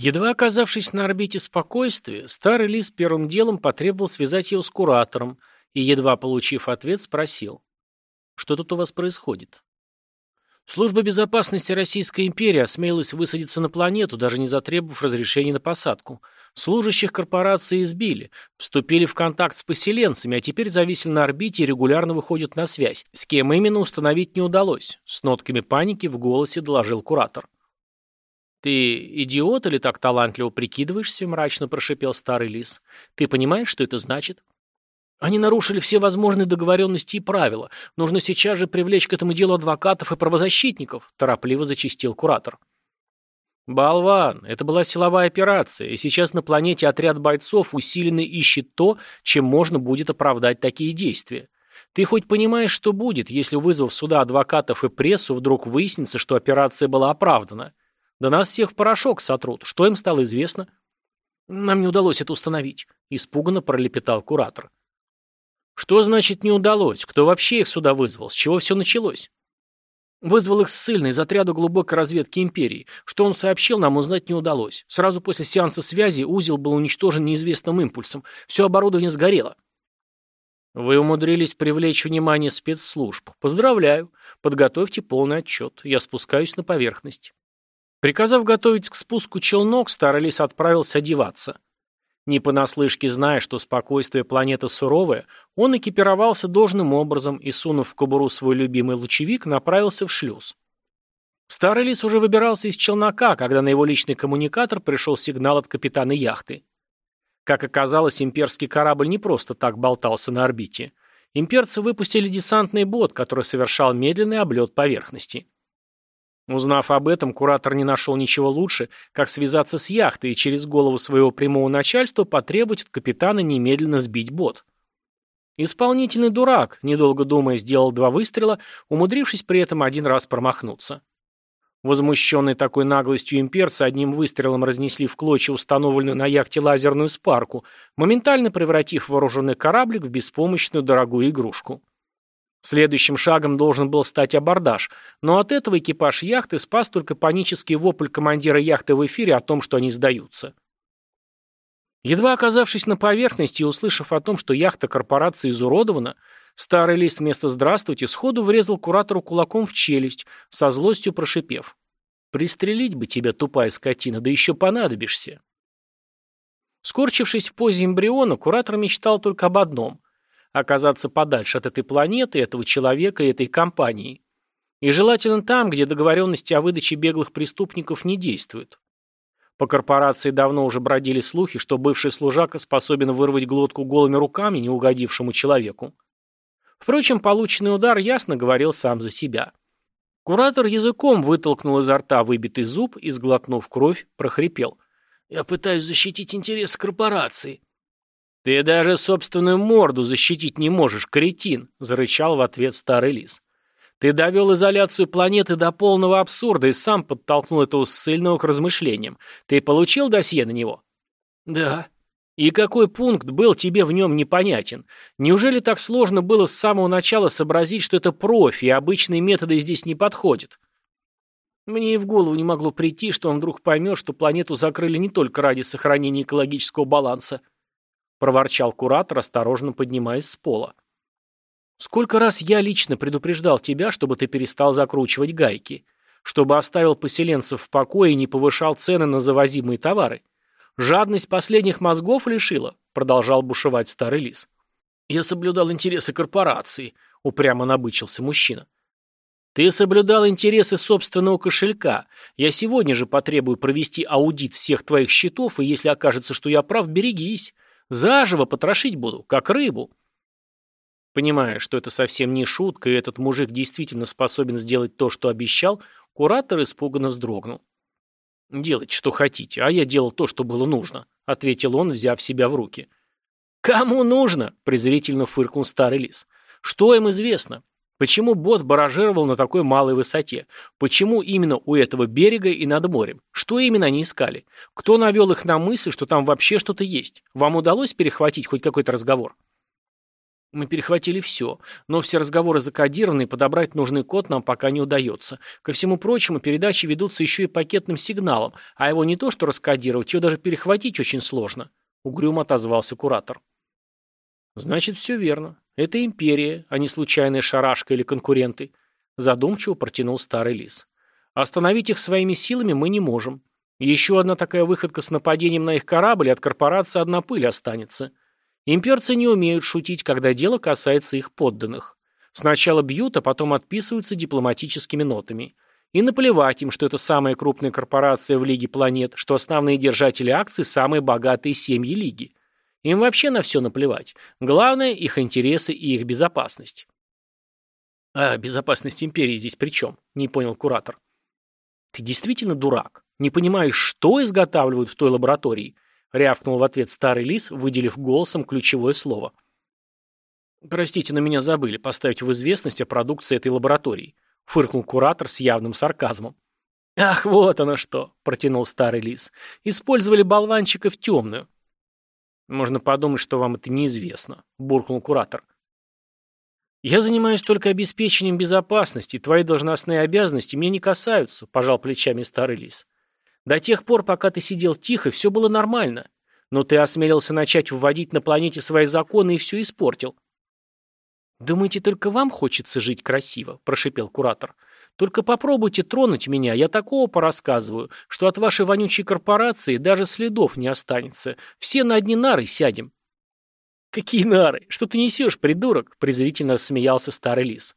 Едва оказавшись на орбите спокойствия, старый лис первым делом потребовал связать его с куратором и, едва получив ответ, спросил. «Что тут у вас происходит?» Служба безопасности Российской империи осмелилась высадиться на планету, даже не затребовав разрешения на посадку. Служащих корпорации избили, вступили в контакт с поселенцами, а теперь зависли на орбите и регулярно выходят на связь. С кем именно установить не удалось. С нотками паники в голосе доложил куратор. «Ты идиот или так талантливо прикидываешься?» – мрачно прошипел старый лис. «Ты понимаешь, что это значит?» «Они нарушили все возможные договоренности и правила. Нужно сейчас же привлечь к этому делу адвокатов и правозащитников», – торопливо зачистил куратор. «Болван, это была силовая операция, и сейчас на планете отряд бойцов усиленно ищет то, чем можно будет оправдать такие действия. Ты хоть понимаешь, что будет, если, вызвав сюда адвокатов и прессу, вдруг выяснится, что операция была оправдана?» Да нас всех в порошок сотрут. Что им стало известно? Нам не удалось это установить, испуганно пролепетал куратор. Что значит не удалось? Кто вообще их сюда вызвал? С чего все началось? Вызвал их ссыльный из отряда глубокой разведки империи. Что он сообщил, нам узнать не удалось. Сразу после сеанса связи узел был уничтожен неизвестным импульсом. Все оборудование сгорело. Вы умудрились привлечь внимание спецслужб. Поздравляю. Подготовьте полный отчет. Я спускаюсь на поверхность. Приказав готовить к спуску челнок, старый отправился одеваться. Не понаслышке зная, что спокойствие планеты суровое, он экипировался должным образом и, сунув в кобуру свой любимый лучевик, направился в шлюз. Старый лис уже выбирался из челнока, когда на его личный коммуникатор пришел сигнал от капитана яхты. Как оказалось, имперский корабль не просто так болтался на орбите. Имперцы выпустили десантный бот, который совершал медленный облет поверхности. Узнав об этом, куратор не нашел ничего лучше, как связаться с яхтой и через голову своего прямого начальства потребовать от капитана немедленно сбить бот. Исполнительный дурак, недолго думая, сделал два выстрела, умудрившись при этом один раз промахнуться. Возмущенный такой наглостью имперцы одним выстрелом разнесли в клочья установленную на яхте лазерную спарку, моментально превратив вооруженный кораблик в беспомощную дорогую игрушку. Следующим шагом должен был стать абордаж, но от этого экипаж яхты спас только панический вопль командира яхты в эфире о том, что они сдаются. Едва оказавшись на поверхности и услышав о том, что яхта корпорации изуродована, старый лист вместо «здравствуйте» сходу врезал куратору кулаком в челюсть, со злостью прошипев. «Пристрелить бы тебя, тупая скотина, да еще понадобишься». Скорчившись в позе эмбриона, куратор мечтал только об одном оказаться подальше от этой планеты, этого человека и этой компании. И желательно там, где договоренности о выдаче беглых преступников не действуют. По корпорации давно уже бродили слухи, что бывший служака способен вырвать глотку голыми руками неугодившему человеку. Впрочем, полученный удар ясно говорил сам за себя. Куратор языком вытолкнул изо рта выбитый зуб и, сглотнув кровь, прохрипел. «Я пытаюсь защитить интересы корпорации». «Ты даже собственную морду защитить не можешь, кретин!» – зарычал в ответ старый лис. «Ты довел изоляцию планеты до полного абсурда и сам подтолкнул этого ссыльного к размышлениям. Ты получил досье на него?» «Да». «И какой пункт был тебе в нем непонятен? Неужели так сложно было с самого начала сообразить, что это профи, и обычные методы здесь не подходят?» Мне и в голову не могло прийти, что он вдруг поймет, что планету закрыли не только ради сохранения экологического баланса –— проворчал куратор, осторожно поднимаясь с пола. «Сколько раз я лично предупреждал тебя, чтобы ты перестал закручивать гайки, чтобы оставил поселенцев в покое и не повышал цены на завозимые товары? Жадность последних мозгов лишила?» — продолжал бушевать старый лис. «Я соблюдал интересы корпорации», — упрямо набычился мужчина. «Ты соблюдал интересы собственного кошелька. Я сегодня же потребую провести аудит всех твоих счетов, и если окажется, что я прав, берегись. Заживо потрошить буду, как рыбу. Понимая, что это совсем не шутка, и этот мужик действительно способен сделать то, что обещал, куратор испуганно вздрогнул. «Делайте, что хотите, а я делал то, что было нужно», — ответил он, взяв себя в руки. «Кому нужно?» — презрительно фыркнул старый лис. «Что им известно? Почему бот баражировал на такой малой высоте? Почему именно у этого берега и над морем? Что именно они искали? Кто навел их на мысль, что там вообще что-то есть? Вам удалось перехватить хоть какой-то разговор? Мы перехватили все, но все разговоры закодированы, и подобрать нужный код нам пока не удается. Ко всему прочему, передачи ведутся еще и пакетным сигналом, а его не то что раскодировать, его даже перехватить очень сложно. Угрюмо отозвался куратор. Значит, все верно. Это империя, а не случайная шарашка или конкуренты. Задумчиво протянул старый лис. Остановить их своими силами мы не можем. Еще одна такая выходка с нападением на их корабль, от корпорации одна пыль останется. Имперцы не умеют шутить, когда дело касается их подданных. Сначала бьют, а потом отписываются дипломатическими нотами. И наплевать им, что это самая крупная корпорация в Лиге планет, что основные держатели акций – самые богатые семьи Лиги. Им вообще на все наплевать. Главное – их интересы и их безопасность. А безопасность империи здесь при чем? Не понял куратор. Ты действительно дурак. Не понимаешь, что изготавливают в той лаборатории –— рявкнул в ответ старый лис, выделив голосом ключевое слово. «Простите, но меня забыли поставить в известность о продукции этой лаборатории», — фыркнул куратор с явным сарказмом. «Ах, вот оно что!» — протянул старый лис. «Использовали болванчика в темную». «Можно подумать, что вам это неизвестно», — буркнул куратор. «Я занимаюсь только обеспечением безопасности, твои должностные обязанности меня не касаются», — пожал плечами старый лис. До тех пор, пока ты сидел тихо, все было нормально. Но ты осмелился начать вводить на планете свои законы и все испортил. «Думаете, только вам хочется жить красиво?» – прошипел куратор. «Только попробуйте тронуть меня, я такого порассказываю, что от вашей вонючей корпорации даже следов не останется. Все на одни нары сядем». «Какие нары? Что ты несешь, придурок?» – презрительно смеялся старый лис.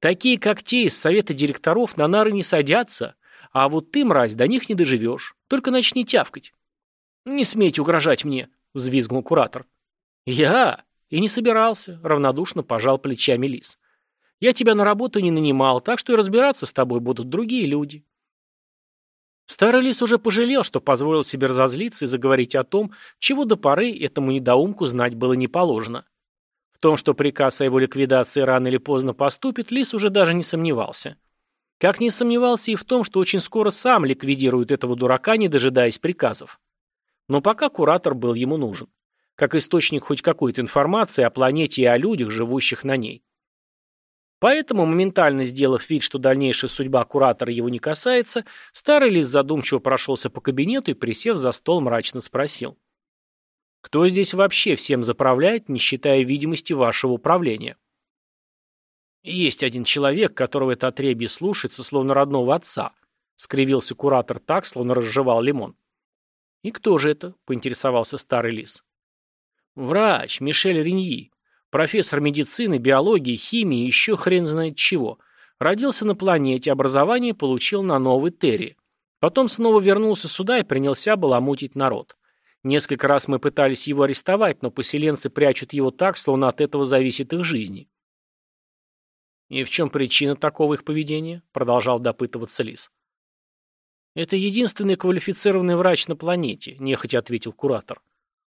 «Такие, как те из совета директоров, на нары не садятся. А вот ты, мразь, до них не доживешь. Только начни тявкать. Не смейте угрожать мне, взвизгнул куратор. Я? И не собирался, равнодушно пожал плечами лис. Я тебя на работу не нанимал, так что и разбираться с тобой будут другие люди. Старый лис уже пожалел, что позволил себе разозлиться и заговорить о том, чего до поры этому недоумку знать было не положено. В том, что приказ о его ликвидации рано или поздно поступит, лис уже даже не сомневался. Как не сомневался и в том, что очень скоро сам ликвидирует этого дурака, не дожидаясь приказов. Но пока куратор был ему нужен. Как источник хоть какой-то информации о планете и о людях, живущих на ней. Поэтому, моментально сделав вид, что дальнейшая судьба куратора его не касается, старый лис задумчиво прошелся по кабинету и, присев за стол, мрачно спросил. «Кто здесь вообще всем заправляет, не считая видимости вашего управления?» «Есть один человек, которого это отребье слушается, словно родного отца», — скривился куратор так, словно разжевал лимон. «И кто же это?» — поинтересовался старый лис. «Врач, Мишель Риньи, профессор медицины, биологии, химии еще хрен знает чего. Родился на планете, образование получил на Новой Терре. Потом снова вернулся сюда и принялся баламутить народ. Несколько раз мы пытались его арестовать, но поселенцы прячут его так, словно от этого зависит их жизни. «И в чем причина такого их поведения?» – продолжал допытываться Лис. «Это единственный квалифицированный врач на планете», – нехотя ответил куратор.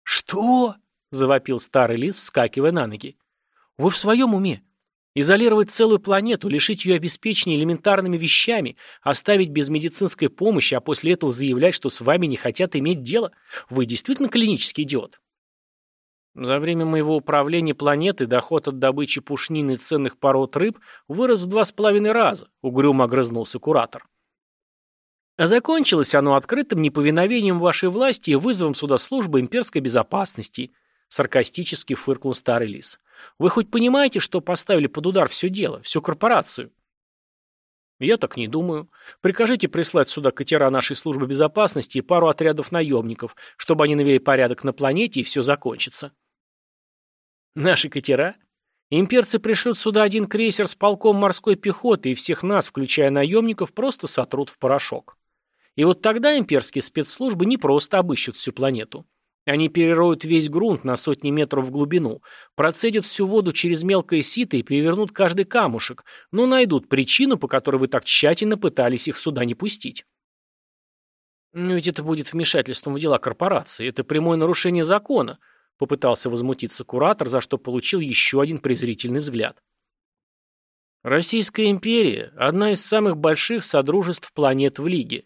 «Что?» – завопил старый Лис, вскакивая на ноги. «Вы в своем уме? Изолировать целую планету, лишить ее обеспечения элементарными вещами, оставить без медицинской помощи, а после этого заявлять, что с вами не хотят иметь дело? Вы действительно клинический идиот?» За время моего управления планетой доход от добычи пушнины и ценных пород рыб вырос в два с половиной раза, угрюмо огрызнулся куратор. А закончилось оно открытым неповиновением вашей власти и вызовом сюда службы имперской безопасности, саркастически фыркнул старый лис. Вы хоть понимаете, что поставили под удар все дело, всю корпорацию? Я так не думаю. Прикажите прислать сюда катера нашей службы безопасности и пару отрядов наемников, чтобы они навели порядок на планете и все закончится. Наши катера? Имперцы пришлют сюда один крейсер с полком морской пехоты, и всех нас, включая наемников, просто сотрут в порошок. И вот тогда имперские спецслужбы не просто обыщут всю планету. Они перероют весь грунт на сотни метров в глубину, процедят всю воду через мелкое сито и перевернут каждый камушек, но найдут причину, по которой вы так тщательно пытались их сюда не пустить. Но ведь это будет вмешательством в дела корпорации, это прямое нарушение закона, попытался возмутиться куратор, за что получил еще один презрительный взгляд. Российская империя – одна из самых больших содружеств планет в Лиге.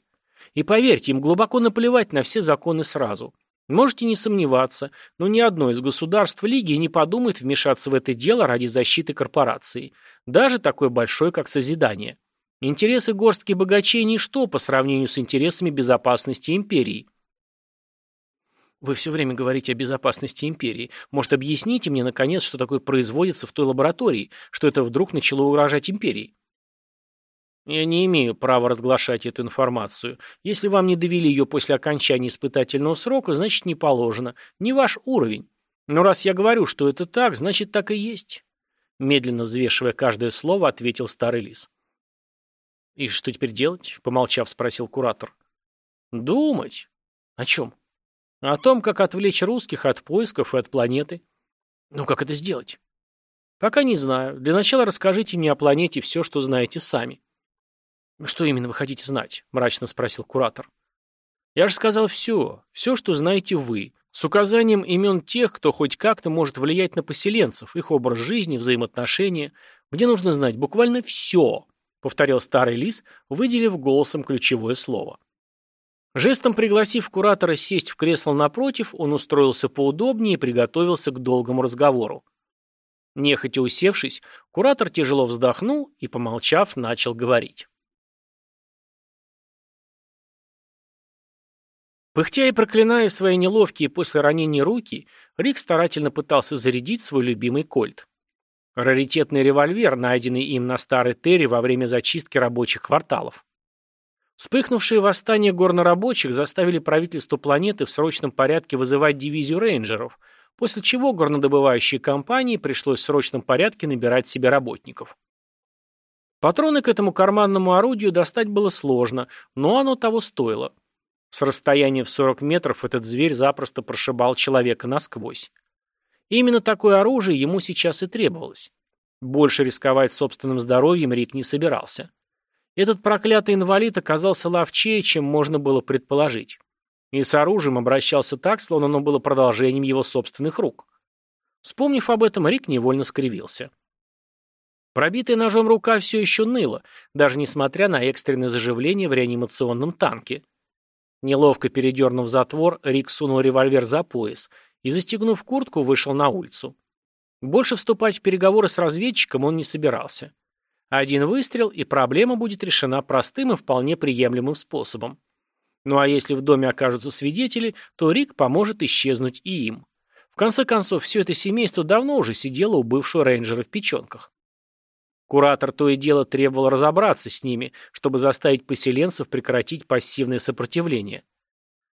И поверьте, им глубоко наплевать на все законы сразу. Можете не сомневаться, но ни одно из государств Лиги не подумает вмешаться в это дело ради защиты корпорации, даже такой большой, как Созидание. Интересы горстки богачей – ничто по сравнению с интересами безопасности империи. Вы все время говорите о безопасности империи. Может, объясните мне, наконец, что такое производится в той лаборатории, что это вдруг начало угрожать империи? Я не имею права разглашать эту информацию. Если вам не довели ее после окончания испытательного срока, значит не положено. Не ваш уровень. Но раз я говорю, что это так, значит так и есть. Медленно взвешивая каждое слово, ответил старый лис. «И что теперь делать?» — помолчав, спросил куратор. «Думать. О чем?» «О том, как отвлечь русских от поисков и от планеты». «Ну, как это сделать?» «Пока не знаю. Для начала расскажите мне о планете все, что знаете сами». «Что именно вы хотите знать?» – мрачно спросил куратор. «Я же сказал все. Все, что знаете вы. С указанием имен тех, кто хоть как-то может влиять на поселенцев, их образ жизни, взаимоотношения. Мне нужно знать буквально все», – повторил старый лис, выделив голосом ключевое слово. Жестом пригласив куратора сесть в кресло напротив, он устроился поудобнее и приготовился к долгому разговору. Нехотя усевшись, куратор тяжело вздохнул и, помолчав, начал говорить. Пыхтя и проклиная свои неловкие после ранения руки, Рик старательно пытался зарядить свой любимый кольт. Раритетный револьвер, найденный им на старой Терре во время зачистки рабочих кварталов. Вспыхнувшие восстания горнорабочих заставили правительство планеты в срочном порядке вызывать дивизию рейнджеров, после чего горнодобывающие компании пришлось в срочном порядке набирать себе работников. Патроны к этому карманному орудию достать было сложно, но оно того стоило. С расстояния в 40 метров этот зверь запросто прошибал человека насквозь. И именно такое оружие ему сейчас и требовалось. Больше рисковать собственным здоровьем Рик не собирался. Этот проклятый инвалид оказался ловчее, чем можно было предположить. И с оружием обращался так, словно оно было продолжением его собственных рук. Вспомнив об этом, Рик невольно скривился. Пробитая ножом рука все еще ныла, даже несмотря на экстренное заживление в реанимационном танке. Неловко передернув затвор, Рик сунул револьвер за пояс и, застегнув куртку, вышел на улицу. Больше вступать в переговоры с разведчиком он не собирался. Один выстрел, и проблема будет решена простым и вполне приемлемым способом. Ну а если в доме окажутся свидетели, то Рик поможет исчезнуть и им. В конце концов, все это семейство давно уже сидело у бывшего рейнджера в печенках. Куратор то и дело требовал разобраться с ними, чтобы заставить поселенцев прекратить пассивное сопротивление.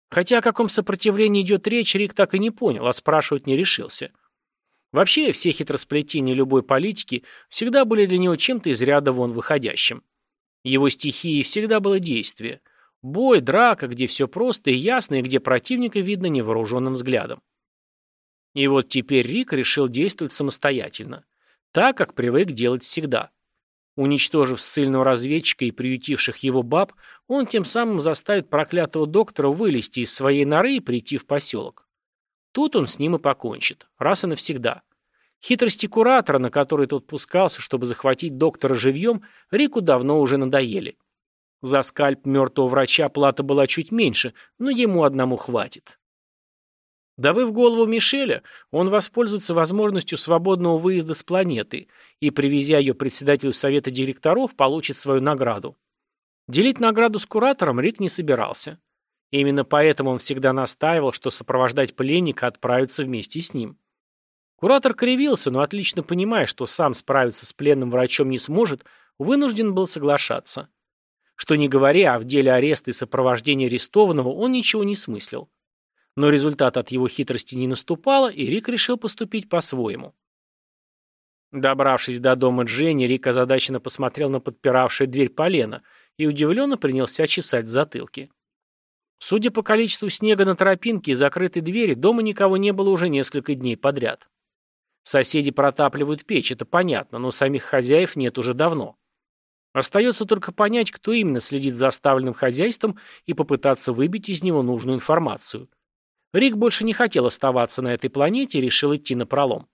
Хотя о каком сопротивлении идет речь, Рик так и не понял, а спрашивать не решился. Вообще, все хитросплетения любой политики всегда были для него чем-то из ряда вон выходящим. Его стихией всегда было действие. Бой, драка, где все просто и ясно, и где противника видно невооруженным взглядом. И вот теперь Рик решил действовать самостоятельно. Так, как привык делать всегда. Уничтожив ссыльного разведчика и приютивших его баб, он тем самым заставит проклятого доктора вылезти из своей норы и прийти в поселок. Тут он с ним и покончит, раз и навсегда. Хитрости куратора, на которые тот пускался, чтобы захватить доктора живьем, Рику давно уже надоели. За скальп мертвого врача плата была чуть меньше, но ему одному хватит. Добыв голову Мишеля, он воспользуется возможностью свободного выезда с планеты и, привезя ее председателю совета директоров, получит свою награду. Делить награду с куратором Рик не собирался. Именно поэтому он всегда настаивал, что сопровождать пленника отправится вместе с ним. Куратор кривился, но отлично понимая, что сам справиться с пленным врачом не сможет, вынужден был соглашаться. Что не говоря, а в деле ареста и сопровождения арестованного он ничего не смыслил. Но результат от его хитрости не наступало, и Рик решил поступить по-своему. Добравшись до дома Дженни, Рик озадаченно посмотрел на подпиравшее дверь полено и удивленно принялся чесать затылки. Судя по количеству снега на тропинке и закрытой двери, дома никого не было уже несколько дней подряд. Соседи протапливают печь, это понятно, но самих хозяев нет уже давно. Остается только понять, кто именно следит за оставленным хозяйством и попытаться выбить из него нужную информацию. Рик больше не хотел оставаться на этой планете и решил идти на пролом.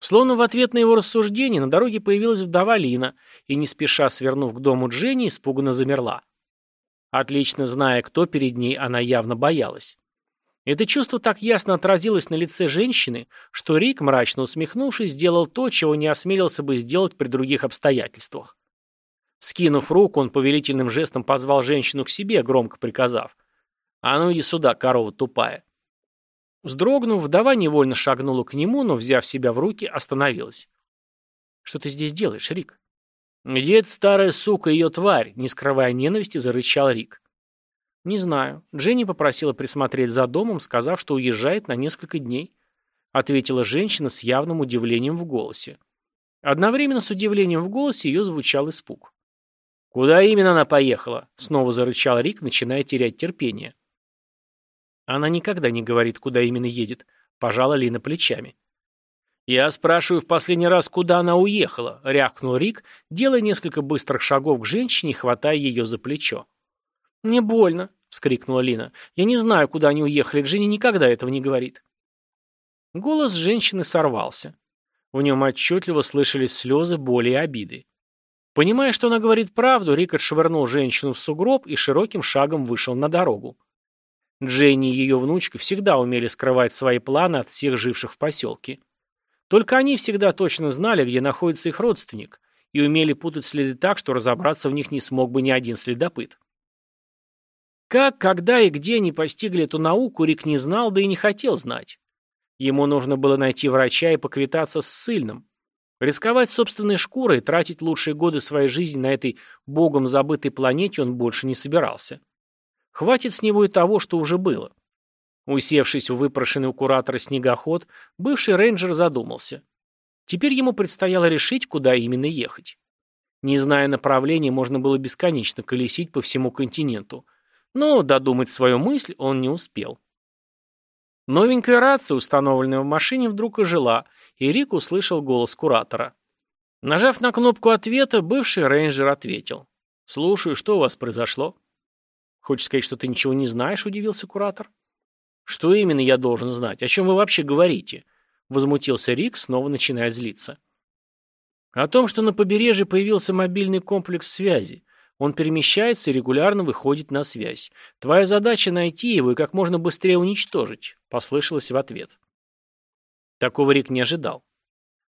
Словно в ответ на его рассуждение на дороге появилась вдова Лина и, не спеша свернув к дому Дженни, испуганно замерла. Отлично зная, кто перед ней, она явно боялась. Это чувство так ясно отразилось на лице женщины, что Рик, мрачно усмехнувшись, сделал то, чего не осмелился бы сделать при других обстоятельствах. Скинув руку, он повелительным жестом позвал женщину к себе, громко приказав. «А ну иди сюда, корова тупая». Вздрогнув, вдова невольно шагнула к нему, но, взяв себя в руки, остановилась. «Что ты здесь делаешь, Рик?» «Где эта старая сука, ее тварь?» Не скрывая ненависти, зарычал Рик. «Не знаю. Дженни попросила присмотреть за домом, сказав, что уезжает на несколько дней», ответила женщина с явным удивлением в голосе. Одновременно с удивлением в голосе ее звучал испуг. «Куда именно она поехала?» — снова зарычал Рик, начиная терять терпение. «Она никогда не говорит, куда именно едет», — пожала Лина плечами. «Я спрашиваю в последний раз, куда она уехала», — рявкнул Рик, делая несколько быстрых шагов к женщине, хватая ее за плечо. «Мне больно», — вскрикнула Лина. «Я не знаю, куда они уехали. Дженни никогда этого не говорит». Голос женщины сорвался. В нем отчетливо слышались слезы, боли и обиды. Понимая, что она говорит правду, Рик отшвырнул женщину в сугроб и широким шагом вышел на дорогу. Дженни и ее внучка всегда умели скрывать свои планы от всех живших в поселке. Только они всегда точно знали, где находится их родственник, и умели путать следы так, что разобраться в них не смог бы ни один следопыт. Как, когда и где они постигли эту науку, Рик не знал, да и не хотел знать. Ему нужно было найти врача и поквитаться с сыльным. Рисковать собственной шкурой, тратить лучшие годы своей жизни на этой богом забытой планете он больше не собирался. Хватит с него и того, что уже было. Усевшись в выпрошенный у куратора снегоход, бывший рейнджер задумался. Теперь ему предстояло решить, куда именно ехать. Не зная направления, можно было бесконечно колесить по всему континенту, но додумать свою мысль он не успел. Новенькая рация, установленная в машине, вдруг ожила, и Рик услышал голос куратора. Нажав на кнопку ответа, бывший рейнджер ответил. «Слушаю, что у вас произошло?» «Хочешь сказать, что ты ничего не знаешь?» – удивился куратор. «Что именно я должен знать? О чем вы вообще говорите?» – возмутился Рик, снова начиная злиться. «О том, что на побережье появился мобильный комплекс связи. Он перемещается и регулярно выходит на связь. Твоя задача найти его и как можно быстрее уничтожить», — послышалось в ответ. Такого Рик не ожидал.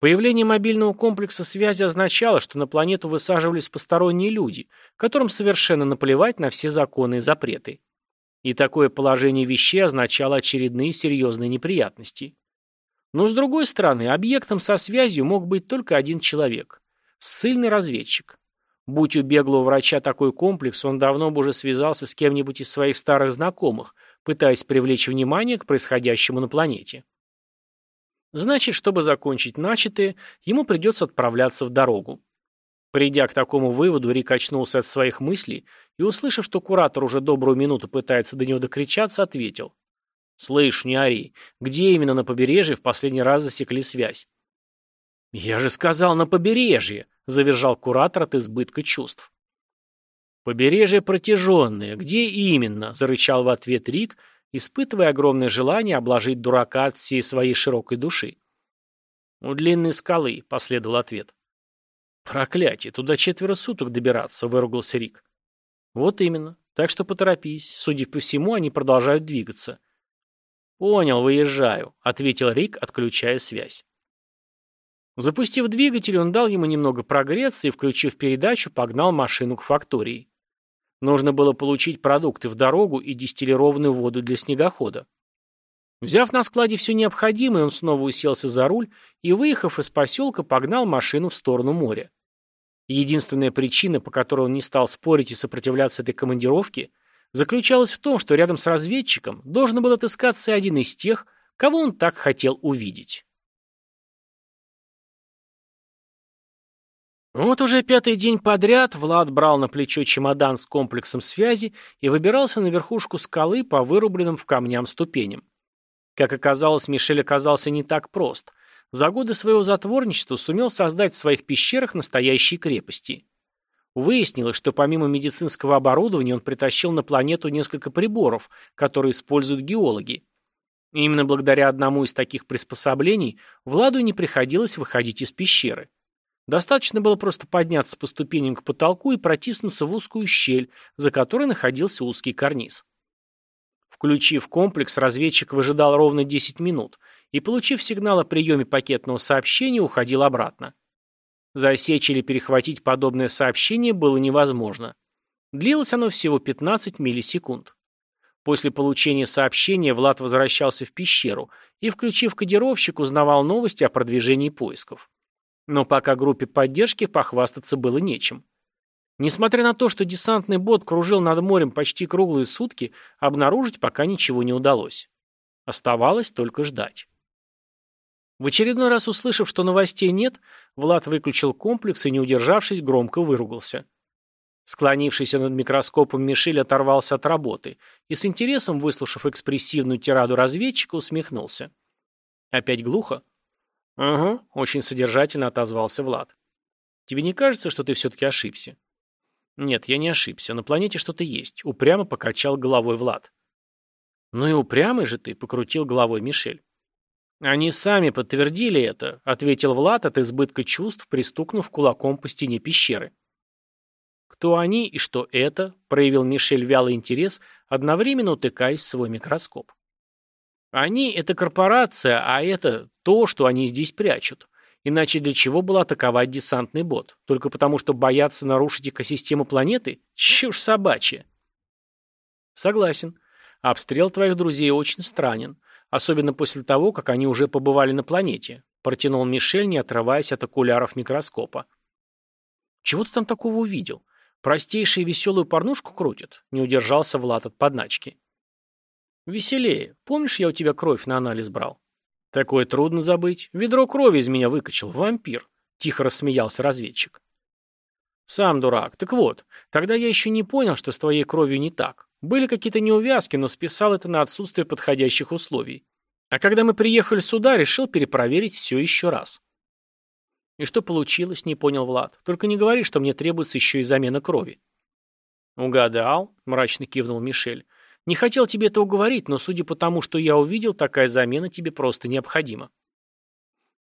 Появление мобильного комплекса связи означало, что на планету высаживались посторонние люди, которым совершенно наплевать на все законы и запреты. И такое положение вещей означало очередные серьезные неприятности. Но с другой стороны, объектом со связью мог быть только один человек – ссыльный разведчик. Будь у беглого врача такой комплекс, он давно бы уже связался с кем-нибудь из своих старых знакомых, пытаясь привлечь внимание к происходящему на планете. Значит, чтобы закончить начатое, ему придется отправляться в дорогу. Придя к такому выводу, Рик очнулся от своих мыслей и, услышав, что куратор уже добрую минуту пытается до него докричаться, ответил. «Слышь, не ори, где именно на побережье в последний раз засекли связь?» «Я же сказал, на побережье!» завержал куратор от избытка чувств. «Побережье протяженное. Где именно?» – зарычал в ответ Рик, испытывая огромное желание обложить дурака от всей своей широкой души. «У длинной скалы», – последовал ответ. «Проклятие, туда четверо суток добираться», – выругался Рик. «Вот именно. Так что поторопись. Судя по всему, они продолжают двигаться». «Понял, выезжаю», – ответил Рик, отключая связь. Запустив двигатель, он дал ему немного прогреться и, включив передачу, погнал машину к фактории. Нужно было получить продукты в дорогу и дистиллированную воду для снегохода. Взяв на складе все необходимое, он снова уселся за руль и, выехав из поселка, погнал машину в сторону моря. Единственная причина, по которой он не стал спорить и сопротивляться этой командировке, заключалась в том, что рядом с разведчиком должен был отыскаться один из тех, кого он так хотел увидеть. Вот уже пятый день подряд Влад брал на плечо чемодан с комплексом связи и выбирался на верхушку скалы по вырубленным в камням ступеням. Как оказалось, Мишель оказался не так прост. За годы своего затворничества сумел создать в своих пещерах настоящие крепости. Выяснилось, что помимо медицинского оборудования он притащил на планету несколько приборов, которые используют геологи. И именно благодаря одному из таких приспособлений Владу не приходилось выходить из пещеры. Достаточно было просто подняться по ступеням к потолку и протиснуться в узкую щель, за которой находился узкий карниз. Включив комплекс, разведчик выжидал ровно 10 минут и, получив сигнал о приеме пакетного сообщения, уходил обратно. Засечь или перехватить подобное сообщение было невозможно. Длилось оно всего 15 миллисекунд. После получения сообщения Влад возвращался в пещеру и, включив кодировщик, узнавал новости о продвижении поисков. Но пока группе поддержки похвастаться было нечем. Несмотря на то, что десантный бот кружил над морем почти круглые сутки, обнаружить пока ничего не удалось. Оставалось только ждать. В очередной раз услышав, что новостей нет, Влад выключил комплекс и, не удержавшись, громко выругался. Склонившийся над микроскопом Мишель оторвался от работы и с интересом, выслушав экспрессивную тираду разведчика, усмехнулся. «Опять глухо?» «Угу», — очень содержательно отозвался Влад. «Тебе не кажется, что ты все-таки ошибся?» «Нет, я не ошибся. На планете что-то есть», — упрямо покачал головой Влад. «Ну и упрямый же ты», — покрутил головой Мишель. «Они сами подтвердили это», — ответил Влад от избытка чувств, пристукнув кулаком по стене пещеры. Кто они и что это, проявил Мишель вялый интерес, одновременно утыкаясь в свой микроскоп. Они — это корпорация, а это то, что они здесь прячут. Иначе для чего было атаковать десантный бот? Только потому, что боятся нарушить экосистему планеты? Чушь собачья. Согласен. Обстрел твоих друзей очень странен. Особенно после того, как они уже побывали на планете. Протянул Мишель, не отрываясь от окуляров микроскопа. Чего ты там такого увидел? Простейшую веселую порнушку крутят?» Не удержался Влад от подначки. «Веселее. Помнишь, я у тебя кровь на анализ брал?» «Такое трудно забыть. Ведро крови из меня выкачал. Вампир!» Тихо рассмеялся разведчик. «Сам дурак. Так вот, тогда я еще не понял, что с твоей кровью не так. Были какие-то неувязки, но списал это на отсутствие подходящих условий. А когда мы приехали сюда, решил перепроверить все еще раз. «И что получилось?» — не понял Влад. «Только не говори, что мне требуется еще и замена крови». «Угадал», — мрачно кивнул Мишель. «Не хотел тебе этого говорить, но судя по тому, что я увидел, такая замена тебе просто необходима».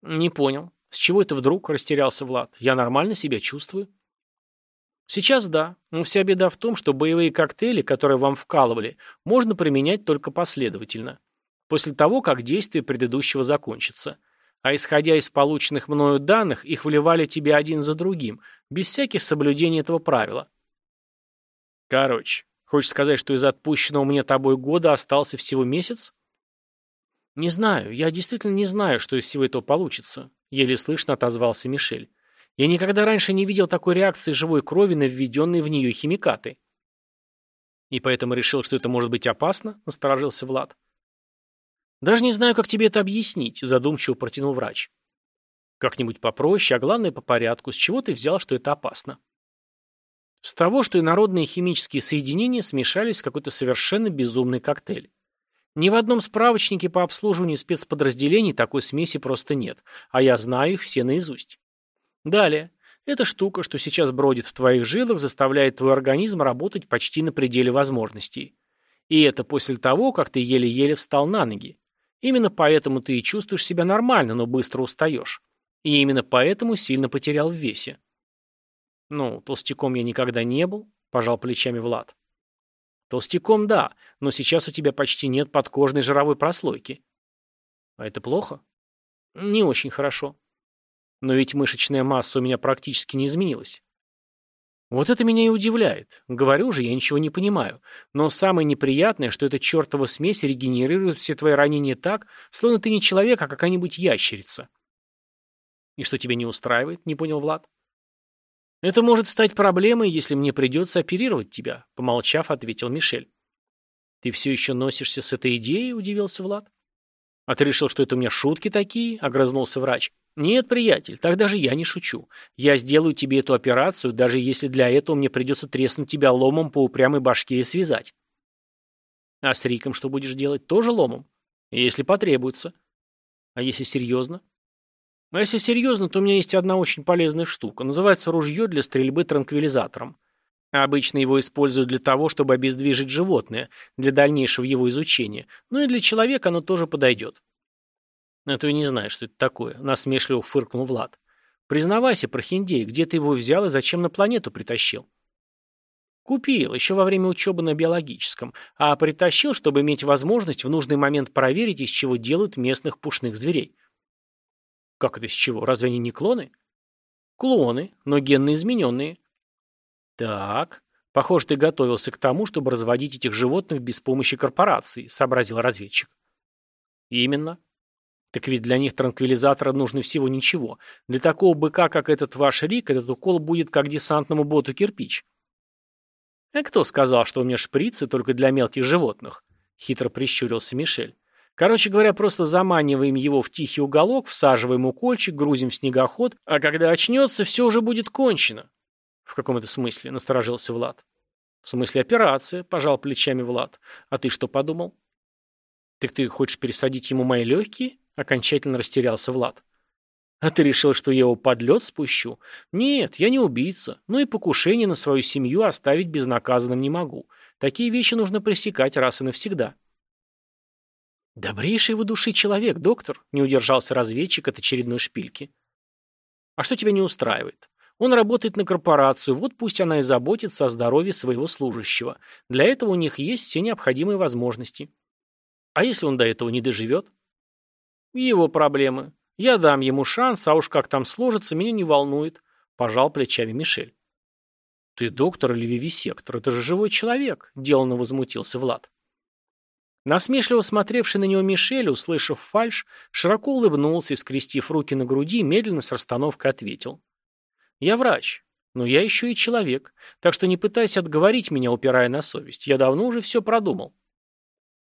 «Не понял. С чего это вдруг?» — растерялся Влад. «Я нормально себя чувствую». «Сейчас да. Но вся беда в том, что боевые коктейли, которые вам вкалывали, можно применять только последовательно. После того, как действие предыдущего закончится а исходя из полученных мною данных, их вливали тебе один за другим, без всяких соблюдений этого правила. Короче, хочешь сказать, что из отпущенного мне тобой года остался всего месяц? Не знаю, я действительно не знаю, что из всего этого получится, еле слышно отозвался Мишель. Я никогда раньше не видел такой реакции живой крови на введенные в нее химикаты. И поэтому решил, что это может быть опасно, насторожился Влад. «Даже не знаю, как тебе это объяснить», – задумчиво протянул врач. «Как-нибудь попроще, а главное по порядку. С чего ты взял, что это опасно?» С того, что инородные химические соединения смешались в какой-то совершенно безумный коктейль. Ни в одном справочнике по обслуживанию спецподразделений такой смеси просто нет, а я знаю их все наизусть. Далее. Эта штука, что сейчас бродит в твоих жилах, заставляет твой организм работать почти на пределе возможностей. И это после того, как ты еле-еле встал на ноги. Именно поэтому ты и чувствуешь себя нормально, но быстро устаешь. И именно поэтому сильно потерял в весе. Ну, толстяком я никогда не был, пожал плечами Влад. Толстяком да, но сейчас у тебя почти нет подкожной жировой прослойки. А это плохо? Не очень хорошо. Но ведь мышечная масса у меня практически не изменилась. Вот это меня и удивляет. Говорю же, я ничего не понимаю. Но самое неприятное, что эта чертова смесь регенерирует все твои ранения так, словно ты не человек, а какая-нибудь ящерица. И что тебя не устраивает, не понял Влад? Это может стать проблемой, если мне придется оперировать тебя, помолчав, ответил Мишель. Ты все еще носишься с этой идеей, удивился Влад. А ты решил, что это у меня шутки такие? Огрызнулся врач. «Нет, приятель, тогда же я не шучу. Я сделаю тебе эту операцию, даже если для этого мне придется треснуть тебя ломом по упрямой башке и связать». «А с Риком что будешь делать? Тоже ломом?» «Если потребуется». «А если серьезно?» «А если серьезно, то у меня есть одна очень полезная штука. Называется ружье для стрельбы транквилизатором. Обычно его используют для того, чтобы обездвижить животное, для дальнейшего его изучения. Но и для человека оно тоже подойдет. «А то и не знаю, что это такое», — насмешливо фыркнул Влад. «Признавайся, прохиндей, где ты его взял и зачем на планету притащил?» Купил, еще во время учебы на биологическом, а притащил, чтобы иметь возможность в нужный момент проверить, из чего делают местных пушных зверей. Как это из чего? Разве они не клоны? Клоны, но генно измененные. Так, похоже, ты готовился к тому, чтобы разводить этих животных без помощи корпорации, сообразил разведчик. Именно. Так ведь для них транквилизатора нужно всего ничего. Для такого быка, как этот ваш Рик, этот укол будет как десантному боту кирпич. «А кто сказал, что у меня шприцы только для мелких животных?» — хитро прищурился Мишель. «Короче говоря, просто заманиваем его в тихий уголок, всаживаем укольчик, грузим в снегоход, а когда очнется, все уже будет кончено». «В каком это смысле?» — насторожился Влад. «В смысле операция», — пожал плечами Влад. «А ты что подумал?» «Так ты хочешь пересадить ему мои легкие?» — окончательно растерялся Влад. А ты решил, что я его под лед спущу? Нет, я не убийца. Но и покушение на свою семью оставить безнаказанным не могу. Такие вещи нужно пресекать раз и навсегда. Добрейший вы души человек, доктор, не удержался разведчик от очередной шпильки. А что тебя не устраивает? Он работает на корпорацию, вот пусть она и заботится о здоровье своего служащего. Для этого у них есть все необходимые возможности. А если он до этого не доживет? Его проблемы. Я дам ему шанс, а уж как там сложится, меня не волнует, пожал плечами Мишель. Ты доктор или вивисектор? Это же живой человек, деланно возмутился Влад. Насмешливо смотревший на него Мишель, услышав фальш, широко улыбнулся и, скрестив руки на груди, медленно с расстановкой ответил. «Я врач, но я еще и человек, так что не пытайся отговорить меня, упирая на совесть. Я давно уже все продумал».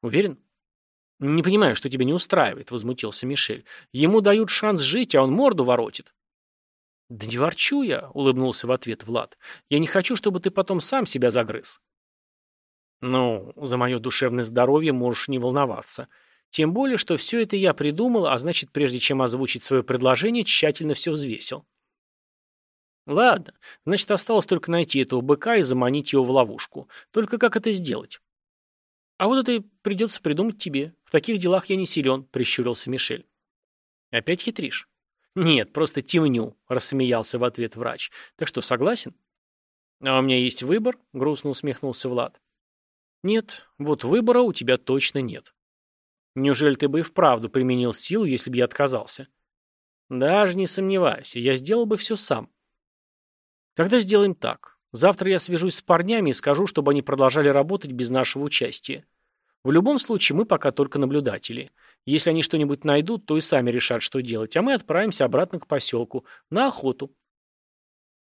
«Уверен?» «Не понимаю, что тебя не устраивает», — возмутился Мишель. «Ему дают шанс жить, а он морду воротит». «Да не ворчу я», — улыбнулся в ответ Влад. «Я не хочу, чтобы ты потом сам себя загрыз». «Ну, за мое душевное здоровье можешь не волноваться. Тем более, что все это я придумал, а значит, прежде чем озвучить свое предложение, тщательно все взвесил». «Ладно, значит, осталось только найти этого быка и заманить его в ловушку. Только как это сделать?» «А вот это придется придумать тебе. В таких делах я не силен», — прищурился Мишель. «Опять хитришь?» «Нет, просто темню», — рассмеялся в ответ врач. «Так что, согласен?» «А у меня есть выбор?» — грустно усмехнулся Влад. «Нет, вот выбора у тебя точно нет. Неужели ты бы и вправду применил силу, если бы я отказался?» «Даже не сомневайся, я сделал бы все сам». «Тогда сделаем так. Завтра я свяжусь с парнями и скажу, чтобы они продолжали работать без нашего участия. В любом случае, мы пока только наблюдатели. Если они что-нибудь найдут, то и сами решат, что делать, а мы отправимся обратно к поселку, на охоту.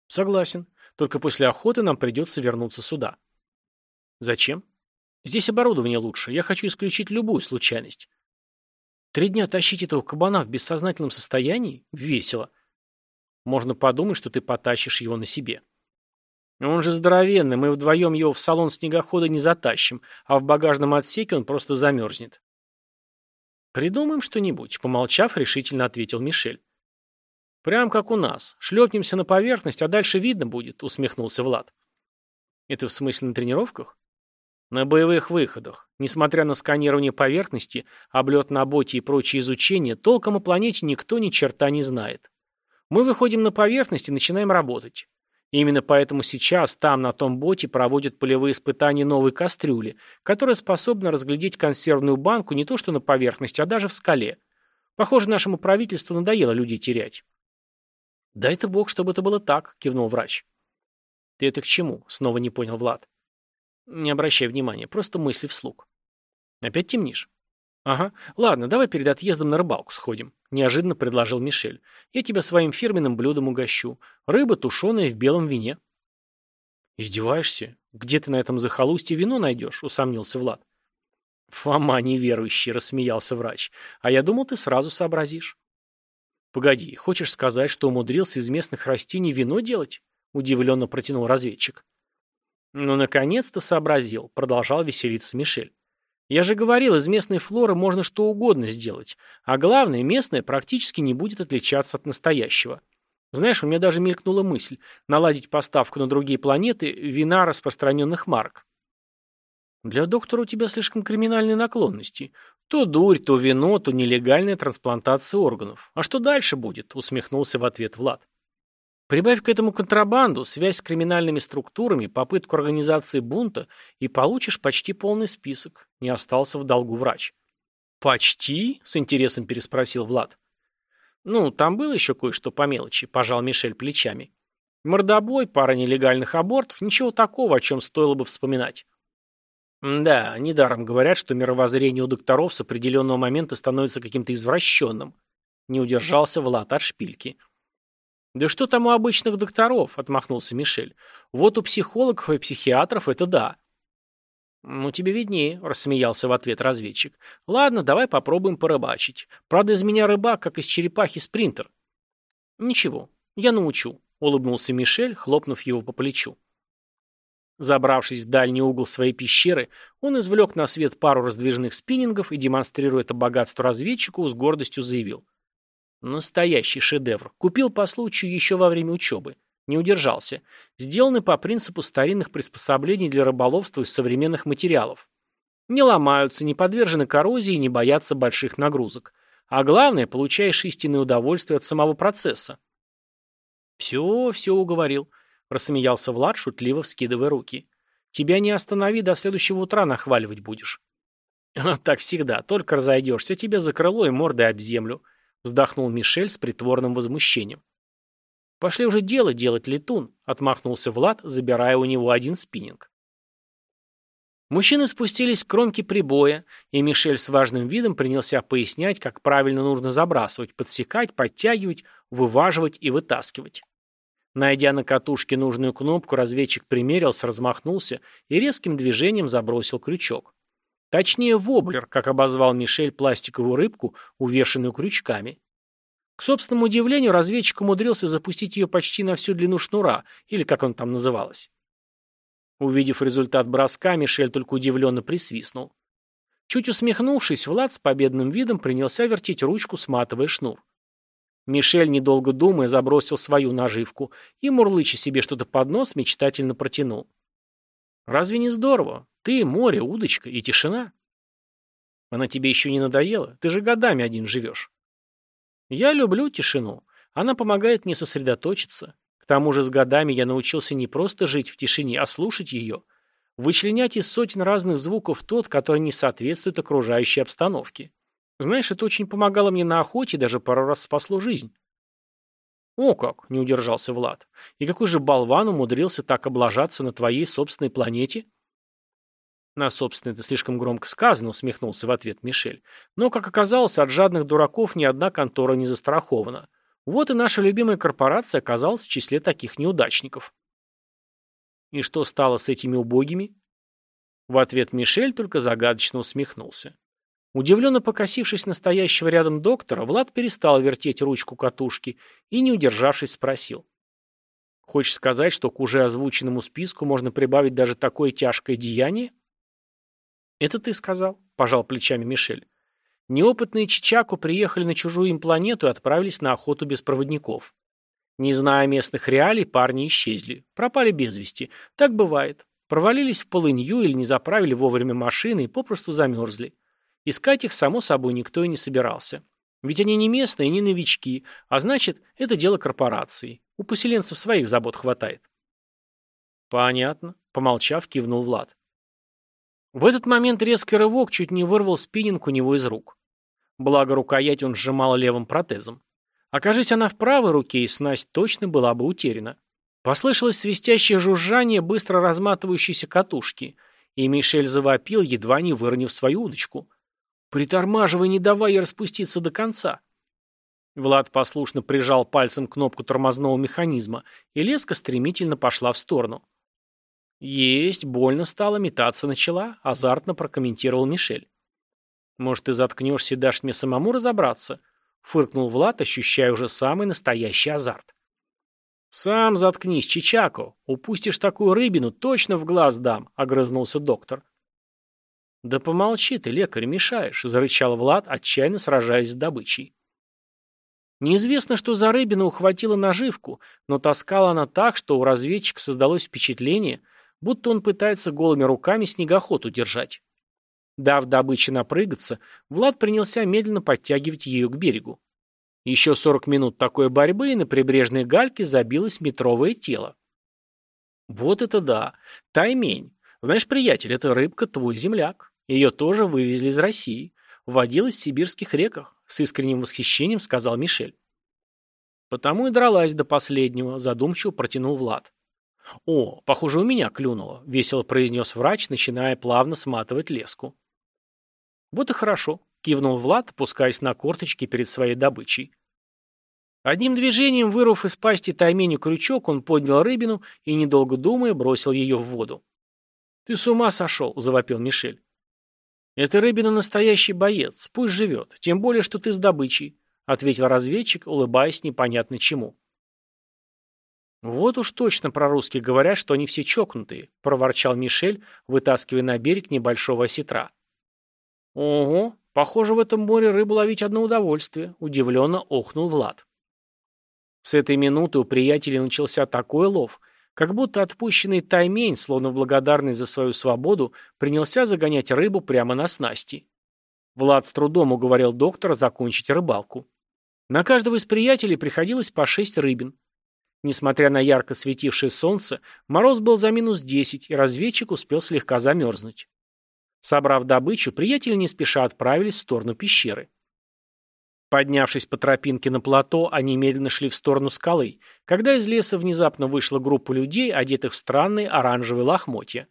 Согласен. Только после охоты нам придется вернуться сюда. Зачем? Здесь оборудование лучше. Я хочу исключить любую случайность. Три дня тащить этого кабана в бессознательном состоянии? Весело. Можно подумать, что ты потащишь его на себе. Он же здоровенный, мы вдвоем его в салон снегохода не затащим, а в багажном отсеке он просто замерзнет. «Придумаем что-нибудь», — помолчав, решительно ответил Мишель. «Прям как у нас. Шлепнемся на поверхность, а дальше видно будет», — усмехнулся Влад. «Это в смысле на тренировках?» «На боевых выходах. Несмотря на сканирование поверхности, облет на боте и прочие изучения, толком о планете никто ни черта не знает. Мы выходим на поверхность и начинаем работать. Именно поэтому сейчас там, на том боте, проводят полевые испытания новой кастрюли, которая способна разглядеть консервную банку не то что на поверхности, а даже в скале. Похоже, нашему правительству надоело людей терять. «Да это бог, чтобы это было так», — кивнул врач. «Ты это к чему?» — снова не понял Влад. «Не обращай внимания, просто мысли вслух». «Опять темнишь?» «Ага. Ладно, давай перед отъездом на рыбалку сходим», – неожиданно предложил Мишель. «Я тебя своим фирменным блюдом угощу. Рыба, тушеная в белом вине». «Издеваешься? Где ты на этом захолустье вино найдешь?» – усомнился Влад. «Фома неверующий», – рассмеялся врач. «А я думал, ты сразу сообразишь». «Погоди, хочешь сказать, что умудрился из местных растений вино делать?» – удивленно протянул разведчик. «Ну, наконец-то сообразил», – продолжал веселиться Мишель. Я же говорил, из местной флоры можно что угодно сделать. А главное, местное практически не будет отличаться от настоящего. Знаешь, у меня даже мелькнула мысль наладить поставку на другие планеты вина распространенных марок. Для доктора у тебя слишком криминальные наклонности. То дурь, то вино, то нелегальная трансплантация органов. А что дальше будет? Усмехнулся в ответ Влад. Прибавь к этому контрабанду, связь с криминальными структурами, попытку организации бунта и получишь почти полный список. Не остался в долгу врач. «Почти?» — с интересом переспросил Влад. «Ну, там было еще кое-что по мелочи», — пожал Мишель плечами. «Мордобой, пара нелегальных абортов, ничего такого, о чем стоило бы вспоминать». Да, недаром говорят, что мировоззрение у докторов с определенного момента становится каким-то извращенным. Не удержался Влад от шпильки. «Да что там у обычных докторов?» – отмахнулся Мишель. «Вот у психологов и психиатров это да». «Ну, тебе виднее», – рассмеялся в ответ разведчик. «Ладно, давай попробуем порыбачить. Правда, из меня рыбак, как из черепахи спринтер». «Ничего, я научу», – улыбнулся Мишель, хлопнув его по плечу. Забравшись в дальний угол своей пещеры, он извлек на свет пару раздвижных спиннингов и, демонстрируя это богатство разведчику, с гордостью заявил. Настоящий шедевр. Купил по случаю еще во время учебы. Не удержался. Сделаны по принципу старинных приспособлений для рыболовства из современных материалов. Не ломаются, не подвержены коррозии и не боятся больших нагрузок. А главное, получаешь истинное удовольствие от самого процесса. «Все, все уговорил», – рассмеялся Влад, шутливо вскидывая руки. «Тебя не останови, до следующего утра нахваливать будешь». «Так всегда, только разойдешься, тебя за крыло и мордой об землю», вздохнул Мишель с притворным возмущением. «Пошли уже дело делать, летун», — отмахнулся Влад, забирая у него один спиннинг. Мужчины спустились к кромке прибоя, и Мишель с важным видом принялся пояснять, как правильно нужно забрасывать, подсекать, подтягивать, вываживать и вытаскивать. Найдя на катушке нужную кнопку, разведчик примерился, размахнулся и резким движением забросил крючок. Точнее, воблер, как обозвал Мишель пластиковую рыбку, увешанную крючками. К собственному удивлению, разведчик умудрился запустить ее почти на всю длину шнура, или как он там называлось. Увидев результат броска, Мишель только удивленно присвистнул. Чуть усмехнувшись, Влад с победным видом принялся вертеть ручку, сматывая шнур. Мишель, недолго думая, забросил свою наживку и, мурлыча себе что-то под нос, мечтательно протянул. «Разве не здорово? Ты, море, удочка и тишина. Она тебе еще не надоела? Ты же годами один живешь. Я люблю тишину. Она помогает мне сосредоточиться. К тому же с годами я научился не просто жить в тишине, а слушать ее. Вычленять из сотен разных звуков тот, который не соответствует окружающей обстановке. Знаешь, это очень помогало мне на охоте, даже пару раз спасло жизнь. «О как!» — не удержался Влад. «И какой же болван умудрился так облажаться на твоей собственной планете?» На собственно, это слишком громко сказано, усмехнулся в ответ Мишель. Но, как оказалось, от жадных дураков ни одна контора не застрахована. Вот и наша любимая корпорация оказалась в числе таких неудачников. И что стало с этими убогими? В ответ Мишель только загадочно усмехнулся. Удивленно покосившись настоящего рядом доктора, Влад перестал вертеть ручку катушки и, не удержавшись, спросил. «Хочешь сказать, что к уже озвученному списку можно прибавить даже такое тяжкое деяние?» «Это ты сказал», – пожал плечами Мишель. Неопытные Чичаку приехали на чужую им планету и отправились на охоту без проводников. Не зная местных реалий, парни исчезли. Пропали без вести. Так бывает. Провалились в полынью или не заправили вовремя машины и попросту замерзли. Искать их, само собой, никто и не собирался. Ведь они не местные, не новички, а значит, это дело корпорации. У поселенцев своих забот хватает. Понятно, помолчав, кивнул Влад. В этот момент резкий рывок чуть не вырвал спиннинг у него из рук. Благо рукоять он сжимал левым протезом. Окажись она в правой руке, и снасть точно была бы утеряна. Послышалось свистящее жужжание быстро разматывающейся катушки, и Мишель завопил, едва не выронив свою удочку. «Притормаживай, не давай ей распуститься до конца!» Влад послушно прижал пальцем кнопку тормозного механизма, и леска стремительно пошла в сторону. «Есть, больно стало, метаться начала», — азартно прокомментировал Мишель. «Может, ты заткнешься и дашь мне самому разобраться?» — фыркнул Влад, ощущая уже самый настоящий азарт. «Сам заткнись, Чичако. Упустишь такую рыбину, точно в глаз дам», — огрызнулся доктор. «Да помолчи ты, лекарь, мешаешь», — зарычал Влад, отчаянно сражаясь с добычей. Неизвестно, что за рыбина ухватила наживку, но таскала она так, что у разведчика создалось впечатление, будто он пытается голыми руками снегоход удержать. Дав добыче напрыгаться, Влад принялся медленно подтягивать ее к берегу. Еще 40 минут такой борьбы, и на прибрежной гальке забилось метровое тело. Вот это да. Таймень. Знаешь, приятель, эта рыбка твой земляк. Ее тоже вывезли из России. Водилась в сибирских реках. С искренним восхищением сказал Мишель. Потому и дралась до последнего, задумчиво протянул Влад. «О, похоже, у меня клюнуло», — весело произнес врач, начиная плавно сматывать леску. «Вот и хорошо», — кивнул Влад, опускаясь на корточки перед своей добычей. Одним движением, вырвав из пасти тайменю крючок, он поднял рыбину и, недолго думая, бросил ее в воду. «Ты с ума сошел!» — завопил Мишель. «Это рыбина настоящий боец, пусть живет, тем более, что ты с добычей», — ответил разведчик, улыбаясь непонятно чему. «Вот уж точно про русских говорят, что они все чокнутые», — проворчал Мишель, вытаскивая на берег небольшого осетра. «Ого, похоже, в этом море рыбу ловить одно удовольствие», — удивленно охнул Влад. С этой минуты у приятелей начался такой лов, как будто отпущенный таймень, словно в благодарность за свою свободу, принялся загонять рыбу прямо на снасти. Влад с трудом уговорил доктора закончить рыбалку. На каждого из приятелей приходилось по шесть рыбин. Несмотря на ярко светившее солнце, мороз был за минус десять, и разведчик успел слегка замерзнуть. Собрав добычу, приятели не спеша отправились в сторону пещеры. Поднявшись по тропинке на плато, они медленно шли в сторону скалы, когда из леса внезапно вышла группа людей, одетых в странные оранжевые лохмотья.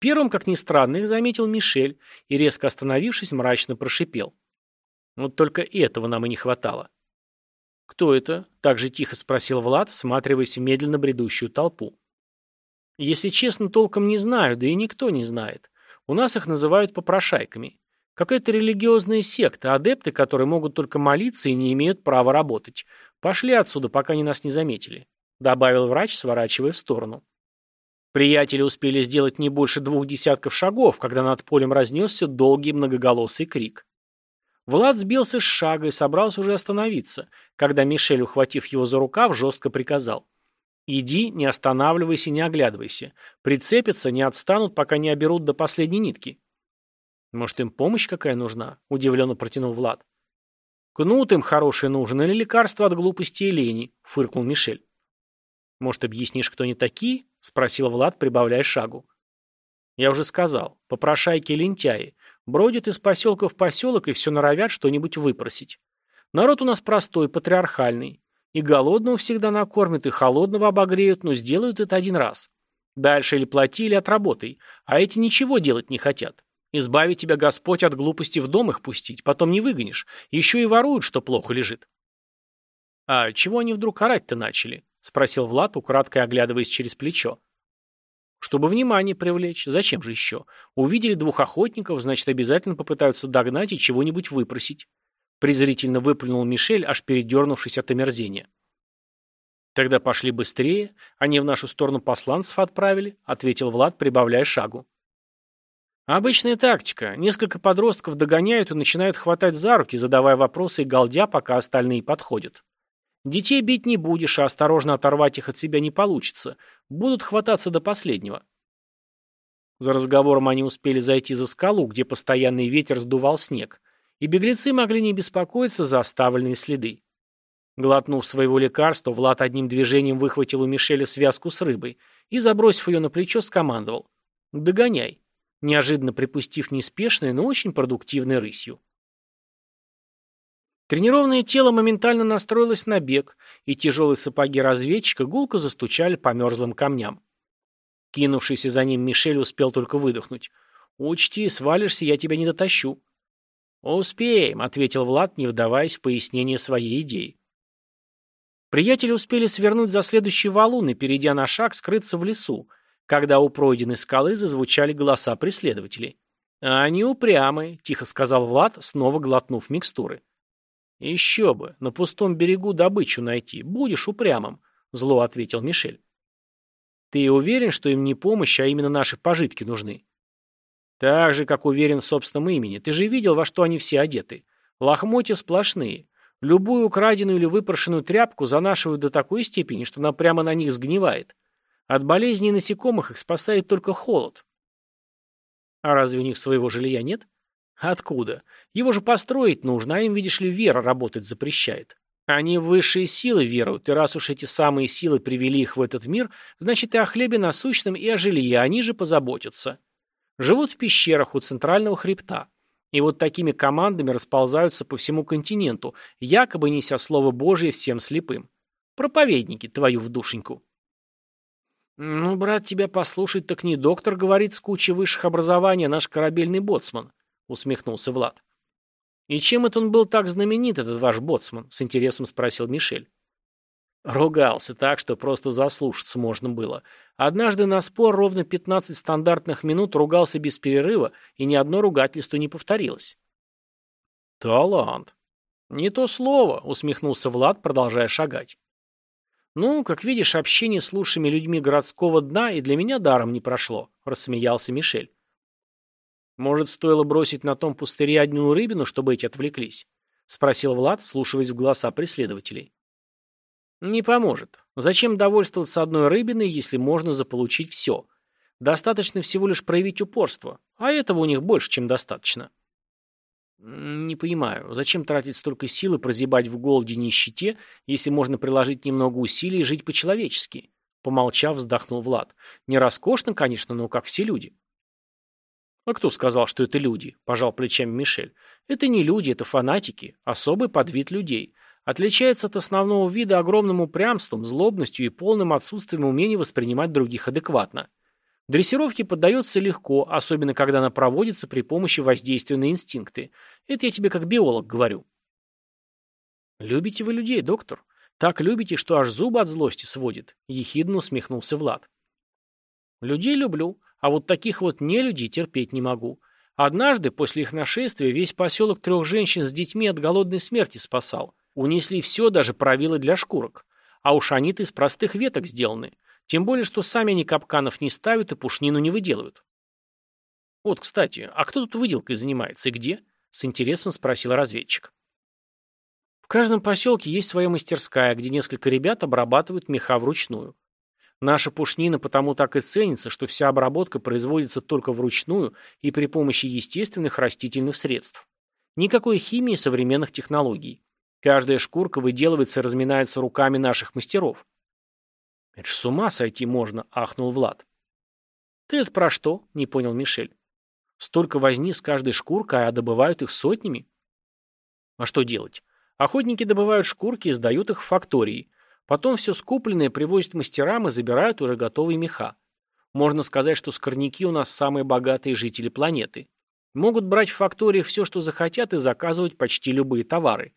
Первым, как ни странно, их заметил Мишель и, резко остановившись, мрачно прошипел. Вот только этого нам и не хватало. «Кто это?» – так же тихо спросил Влад, всматриваясь в медленно бредущую толпу. «Если честно, толком не знаю, да и никто не знает. У нас их называют попрошайками. Какая-то религиозная секта, адепты, которые могут только молиться и не имеют права работать. Пошли отсюда, пока они нас не заметили», — добавил врач, сворачивая в сторону. Приятели успели сделать не больше двух десятков шагов, когда над полем разнесся долгий многоголосый крик. Влад сбился с шага и собрался уже остановиться, когда Мишель, ухватив его за рукав, жестко приказал. «Иди, не останавливайся, не оглядывайся. Прицепятся, не отстанут, пока не оберут до последней нитки». «Может, им помощь какая нужна?» – удивленно протянул Влад. «Кнут им хороший нужен или лекарство от глупости и лени», – фыркнул Мишель. «Может, объяснишь, кто они такие?» – спросил Влад, прибавляя шагу. «Я уже сказал. Попрошайки и лентяи. Бродят из поселка в поселок и все норовят что-нибудь выпросить. Народ у нас простой, патриархальный. И голодного всегда накормят, и холодного обогреют, но сделают это один раз. Дальше или плати, или отработай. А эти ничего делать не хотят. Избавить тебя Господь от глупости в дом их пустить, потом не выгонишь. Еще и воруют, что плохо лежит. А чего они вдруг орать-то начали? Спросил Влад, украдкой оглядываясь через плечо. Чтобы внимание привлечь. Зачем же еще? Увидели двух охотников, значит, обязательно попытаются догнать и чего-нибудь выпросить. Презрительно выплюнул Мишель, аж передернувшись от омерзения. «Тогда пошли быстрее. Они в нашу сторону посланцев отправили», — ответил Влад, прибавляя шагу. Обычная тактика. Несколько подростков догоняют и начинают хватать за руки, задавая вопросы и галдя, пока остальные подходят. Детей бить не будешь, а осторожно оторвать их от себя не получится. Будут хвататься до последнего. За разговором они успели зайти за скалу, где постоянный ветер сдувал снег, и беглецы могли не беспокоиться за оставленные следы. Глотнув своего лекарства, Влад одним движением выхватил у Мишеля связку с рыбой и, забросив ее на плечо, скомандовал «Догоняй» неожиданно припустив неспешной, но очень продуктивной рысью. Тренированное тело моментально настроилось на бег, и тяжелые сапоги разведчика гулко застучали по мерзлым камням. Кинувшийся за ним Мишель успел только выдохнуть. «Учти, свалишься, я тебя не дотащу». «Успеем», — ответил Влад, не вдаваясь в пояснение своей идеи. Приятели успели свернуть за следующий валун и, перейдя на шаг, скрыться в лесу, когда у пройденной скалы зазвучали голоса преследователей. «А они упрямые», — тихо сказал Влад, снова глотнув микстуры. «Еще бы, на пустом берегу добычу найти. Будешь упрямым», — зло ответил Мишель. «Ты уверен, что им не помощь, а именно наши пожитки нужны?» «Так же, как уверен в собственном имени. Ты же видел, во что они все одеты. Лохмотья сплошные. Любую украденную или выпрошенную тряпку занашивают до такой степени, что она прямо на них сгнивает. От болезней насекомых их спасает только холод. А разве у них своего жилья нет? Откуда? Его же построить нужно, а им, видишь ли, вера работать запрещает. Они в высшие силы веруют, и раз уж эти самые силы привели их в этот мир, значит и о хлебе насущном, и о жилье они же позаботятся. Живут в пещерах у центрального хребта. И вот такими командами расползаются по всему континенту, якобы неся слово Божие всем слепым. Проповедники, твою в душеньку. «Ну, брат, тебя послушать, так не доктор, говорит, с кучей высших образований, а наш корабельный боцман», — усмехнулся Влад. «И чем это он был так знаменит, этот ваш боцман?» — с интересом спросил Мишель. Ругался так, что просто заслушаться можно было. Однажды на спор ровно 15 стандартных минут ругался без перерыва, и ни одно ругательство не повторилось. «Талант!» «Не то слово», — усмехнулся Влад, продолжая шагать. «Ну, как видишь, общение с лучшими людьми городского дна и для меня даром не прошло», — рассмеялся Мишель. «Может, стоило бросить на том пустыре одну рыбину, чтобы эти отвлеклись?» — спросил Влад, слушаясь в голоса преследователей. «Не поможет. Зачем довольствоваться одной рыбиной, если можно заполучить все? Достаточно всего лишь проявить упорство, а этого у них больше, чем достаточно». «Не понимаю, зачем тратить столько сил и прозябать в голоде нищете, если можно приложить немного усилий и жить по-человечески?» Помолчав, вздохнул Влад. «Не роскошно, конечно, но как все люди». «А кто сказал, что это люди?» – пожал плечами Мишель. «Это не люди, это фанатики, особый подвид людей. Отличается от основного вида огромным упрямством, злобностью и полным отсутствием умения воспринимать других адекватно. Дрессировке поддается легко, особенно когда она проводится при помощи воздействия на инстинкты. Это я тебе как биолог говорю. «Любите вы людей, доктор? Так любите, что аж зубы от злости сводит», — ехидно усмехнулся Влад. «Людей люблю, а вот таких вот нелюдей терпеть не могу. Однажды, после их нашествия, весь поселок трех женщин с детьми от голодной смерти спасал. Унесли все, даже правила для шкурок. А уж они-то из простых веток сделаны. Тем более, что сами они капканов не ставят и пушнину не выделывают. Вот, кстати, а кто тут выделкой занимается и где? С интересом спросил разведчик. В каждом поселке есть своя мастерская, где несколько ребят обрабатывают меха вручную. Наша пушнина потому так и ценится, что вся обработка производится только вручную и при помощи естественных растительных средств. Никакой химии современных технологий. Каждая шкурка выделывается и разминается руками наших мастеров. «Это ж с ума сойти можно», — ахнул Влад. «Ты это про что?» — не понял Мишель. «Столько возни с каждой шкуркой, а добывают их сотнями?» «А что делать? Охотники добывают шкурки и сдают их в фактории. Потом все скупленное привозят мастерам и забирают уже готовые меха. Можно сказать, что скорняки у нас самые богатые жители планеты. Могут брать в факториях все, что захотят, и заказывать почти любые товары.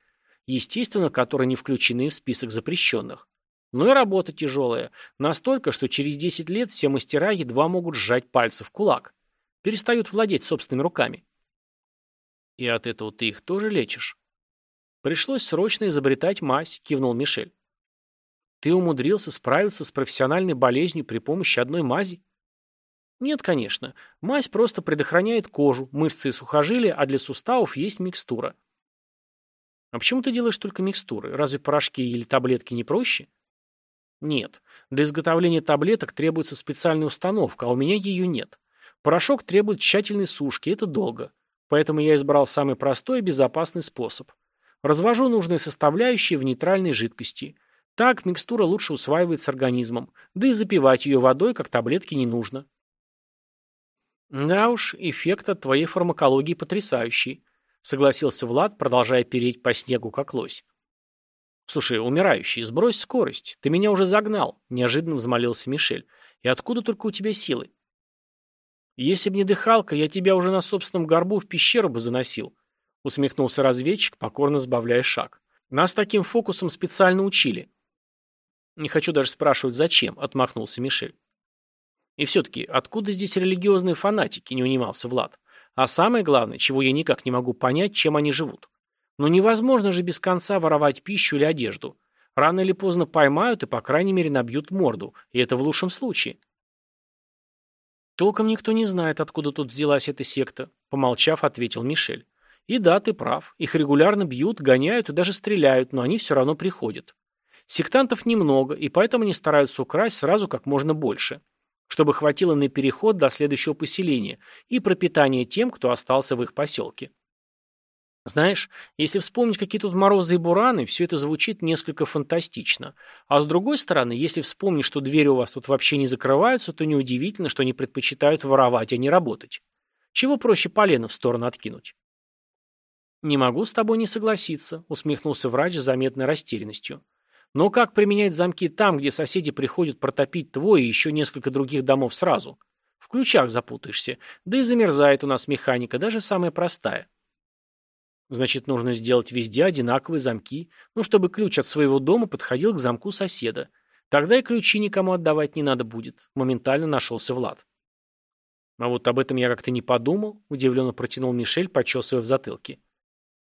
Естественно, которые не включены в список запрещенных. Но и работа тяжелая. Настолько, что через 10 лет все мастера едва могут сжать пальцы в кулак. Перестают владеть собственными руками. И от этого ты их тоже лечишь? Пришлось срочно изобретать мазь, кивнул Мишель. Ты умудрился справиться с профессиональной болезнью при помощи одной мази? Нет, конечно. Мазь просто предохраняет кожу, мышцы и сухожилия, а для суставов есть микстура. А почему ты делаешь только микстуры? Разве порошки или таблетки не проще? Нет. Для изготовления таблеток требуется специальная установка, а у меня ее нет. Порошок требует тщательной сушки, это долго. Поэтому я избрал самый простой и безопасный способ. Развожу нужные составляющие в нейтральной жидкости. Так микстура лучше усваивается организмом, да и запивать ее водой, как таблетки, не нужно. Да уж, эффект от твоей фармакологии потрясающий, согласился Влад, продолжая переть по снегу, как лось. «Слушай, умирающий, сбрось скорость. Ты меня уже загнал», — неожиданно взмолился Мишель. «И откуда только у тебя силы?» «Если б не дыхалка, я тебя уже на собственном горбу в пещеру бы заносил», — усмехнулся разведчик, покорно сбавляя шаг. «Нас таким фокусом специально учили». «Не хочу даже спрашивать, зачем», — отмахнулся Мишель. «И все-таки, откуда здесь религиозные фанатики?» — не унимался Влад. «А самое главное, чего я никак не могу понять, чем они живут. Но невозможно же без конца воровать пищу или одежду. Рано или поздно поймают и, по крайней мере, набьют морду. И это в лучшем случае. Толком никто не знает, откуда тут взялась эта секта, помолчав, ответил Мишель. И да, ты прав. Их регулярно бьют, гоняют и даже стреляют, но они все равно приходят. Сектантов немного, и поэтому они стараются украсть сразу как можно больше. чтобы хватило на переход до следующего поселения и пропитание тем, кто остался в их поселке. Знаешь, если вспомнить, какие тут морозы и бураны, все это звучит несколько фантастично. А с другой стороны, если вспомнить, что двери у вас тут вообще не закрываются, то неудивительно, что они предпочитают воровать, а не работать. Чего проще полено в сторону откинуть? «Не могу с тобой не согласиться», — усмехнулся врач с заметной растерянностью. «Но как применять замки там, где соседи приходят протопить твой и еще несколько других домов сразу? В ключах запутаешься, да и замерзает у нас механика, даже самая простая». Значит, нужно сделать везде одинаковые замки, ну, чтобы ключ от своего дома подходил к замку соседа. Тогда и ключи никому отдавать не надо будет. Моментально нашелся Влад. А вот об этом я как-то не подумал, удивленно протянул Мишель, почесывая в затылке.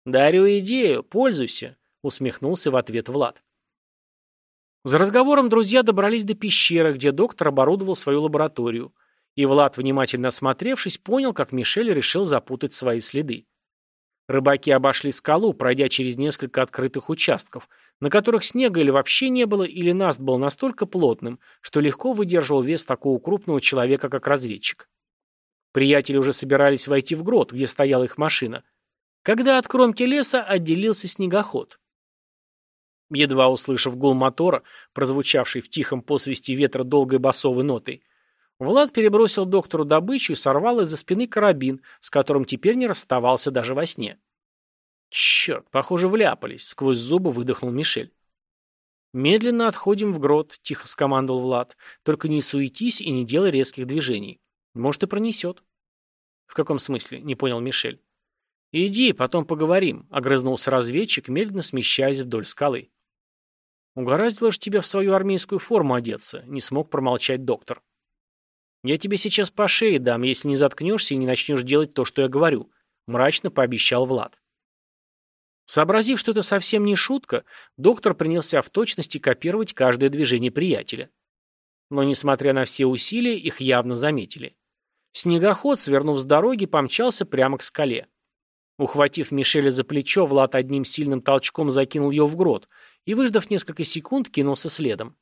«Дарю идею, пользуйся», — усмехнулся в ответ Влад. За разговором друзья добрались до пещеры, где доктор оборудовал свою лабораторию, и Влад, внимательно осмотревшись, понял, как Мишель решил запутать свои следы. Рыбаки обошли скалу, пройдя через несколько открытых участков, на которых снега или вообще не было, или наст был настолько плотным, что легко выдерживал вес такого крупного человека, как разведчик. Приятели уже собирались войти в грот, где стояла их машина, когда от кромки леса отделился снегоход. Едва услышав гул мотора, прозвучавший в тихом посвисте ветра долгой басовой нотой, Влад перебросил доктору добычу и сорвал из-за спины карабин, с которым теперь не расставался даже во сне. «Черт, похоже, вляпались», — сквозь зубы выдохнул Мишель. «Медленно отходим в грот», — тихо скомандовал Влад. «Только не суетись и не делай резких движений. Может, и пронесет». «В каком смысле?» — не понял Мишель. «Иди, потом поговорим», — огрызнулся разведчик, медленно смещаясь вдоль скалы. «Угораздило ж тебя в свою армейскую форму одеться», — не смог промолчать доктор. «Я тебе сейчас по шее дам, если не заткнешься и не начнешь делать то, что я говорю», — мрачно пообещал Влад. Сообразив, что это совсем не шутка, доктор принялся в точности копировать каждое движение приятеля. Но, несмотря на все усилия, их явно заметили. Снегоход, свернув с дороги, помчался прямо к скале. Ухватив Мишеля за плечо, Влад одним сильным толчком закинул ее в грот и, выждав несколько секунд, кинулся следом.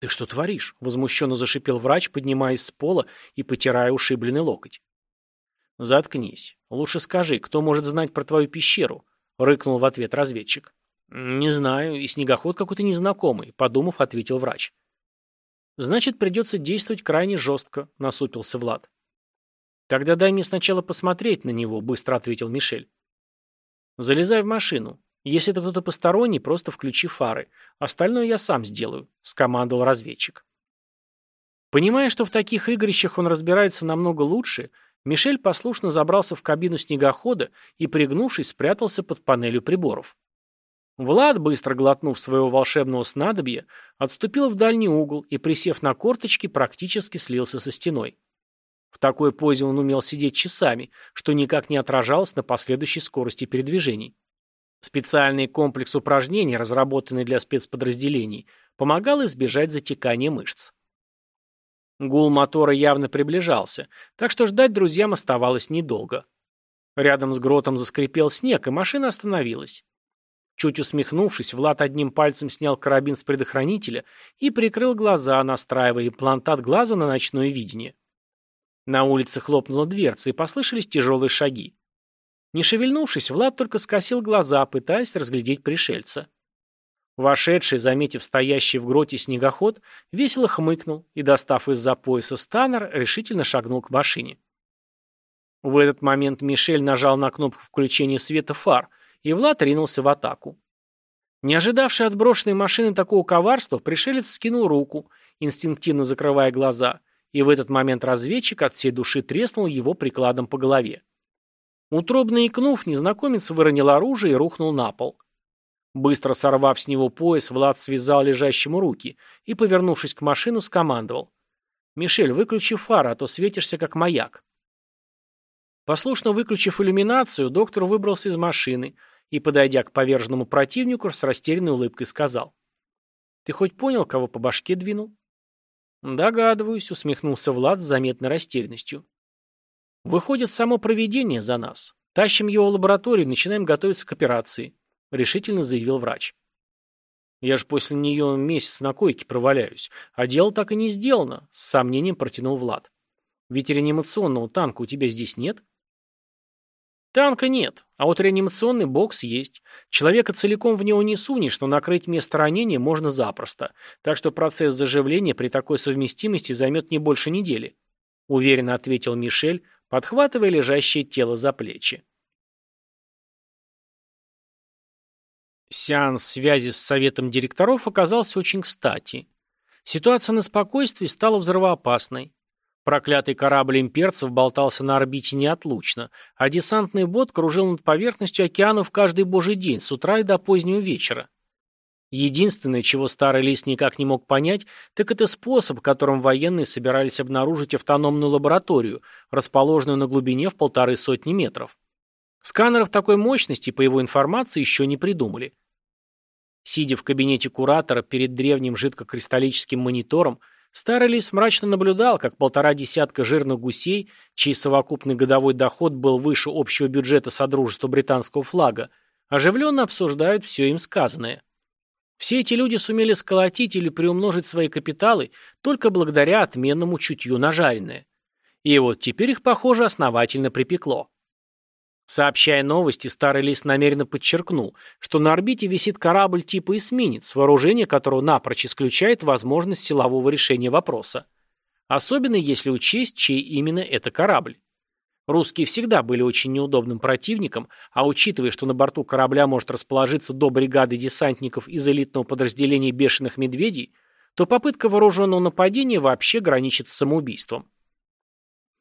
«Ты что творишь?» — возмущенно зашипел врач, поднимаясь с пола и потирая ушибленный локоть. «Заткнись. Лучше скажи, кто может знать про твою пещеру?» — рыкнул в ответ разведчик. «Не знаю, и снегоход какой-то незнакомый», — подумав, ответил врач. «Значит, придется действовать крайне жестко», — насупился Влад. «Тогда дай мне сначала посмотреть на него», — быстро ответил Мишель. «Залезай в машину. Если это кто-то посторонний, просто включи фары. Остальное я сам сделаю», — скомандовал разведчик. Понимая, что в таких игрищах он разбирается намного лучше, Мишель послушно забрался в кабину снегохода и, пригнувшись, спрятался под панелью приборов. Влад, быстро глотнув своего волшебного снадобья, отступил в дальний угол и, присев на корточки, практически слился со стеной. В такой позе он умел сидеть часами, что никак не отражалось на последующей скорости передвижений. Специальный комплекс упражнений, разработанный для спецподразделений, помогал избежать затекания мышц. Гул мотора явно приближался, так что ждать друзьям оставалось недолго. Рядом с гротом заскрипел снег, и машина остановилась. Чуть усмехнувшись, Влад одним пальцем снял карабин с предохранителя и прикрыл глаза, настраивая имплантат глаза на ночное видение. На улице хлопнула дверца, и послышались тяжелые шаги. Не шевельнувшись, Влад только скосил глаза, пытаясь разглядеть пришельца. Вошедший, заметив стоящий в гроте снегоход, весело хмыкнул и, достав из-за пояса станер, решительно шагнул к машине. В этот момент Мишель нажал на кнопку включения света фар, и Влад ринулся в атаку. Не ожидавший от брошенной машины такого коварства, пришелец скинул руку, инстинктивно закрывая глаза, и в этот момент разведчик от всей души треснул его прикладом по голове. Утробно икнув, незнакомец выронил оружие и рухнул на пол. Быстро сорвав с него пояс, Влад связал лежащему руки и, повернувшись к машину, скомандовал. «Мишель, выключи фары, а то светишься, как маяк». Послушно выключив иллюминацию, доктор выбрался из машины и, подойдя к поверженному противнику, с растерянной улыбкой сказал. «Ты хоть понял, кого по башке двинул?» «Догадываюсь», — усмехнулся Влад с заметной растерянностью. Выходит само проведение за нас. Тащим его в лабораторию начинаем готовиться к операции, решительно заявил врач. Я же после нее месяц на койке проваляюсь. А дело так и не сделано, с сомнением протянул Влад. Ведь реанимационного танка у тебя здесь нет? Танка нет, а вот реанимационный бокс есть. Человека целиком в него не сунешь, но накрыть место ранения можно запросто. Так что процесс заживления при такой совместимости займет не больше недели. Уверенно ответил Мишель, подхватывая лежащее тело за плечи. Сеанс связи с советом директоров оказался очень кстати. Ситуация на спокойствии стала взрывоопасной. Проклятый корабль имперцев болтался на орбите неотлучно, а десантный бот кружил над поверхностью океанов каждый божий день, с утра и до позднего вечера. Единственное, чего старый лис никак не мог понять, так это способ, которым военные собирались обнаружить автономную лабораторию, расположенную на глубине в полторы сотни метров. Сканеров такой мощности, по его информации, еще не придумали. Сидя в кабинете куратора перед древним жидкокристаллическим монитором, старый лис мрачно наблюдал, как полтора десятка жирных гусей, чей совокупный годовой доход был выше общего бюджета Содружества британского флага, оживленно обсуждают все им сказанное. Все эти люди сумели сколотить или приумножить свои капиталы только благодаря отменному чутью на жареное. И вот теперь их, похоже, основательно припекло. Сообщая новости, старый лис намеренно подчеркнул, что на орбите висит корабль типа эсминец, вооружение которого напрочь исключает возможность силового решения вопроса. Особенно если учесть, чей именно это корабль. Русские всегда были очень неудобным противником, а учитывая, что на борту корабля может расположиться до бригады десантников из элитного подразделения бешеных медведей, то попытка вооруженного нападения вообще граничит с самоубийством.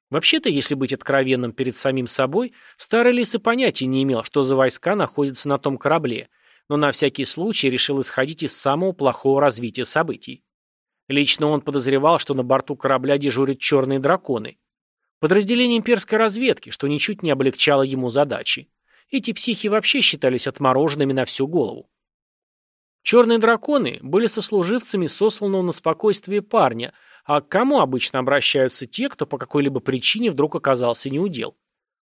Вообще-то, если быть откровенным перед самим собой, старый лис и понятия не имел, что за войска находятся на том корабле, но на всякий случай решил исходить из самого плохого развития событий. Лично он подозревал, что на борту корабля дежурят черные драконы. Подразделение имперской разведки, что ничуть не облегчало ему задачи. Эти психи вообще считались отмороженными на всю голову. Черные драконы были сослуживцами сосланного на спокойствие парня – а к кому обычно обращаются те, кто по какой-либо причине вдруг оказался неудел?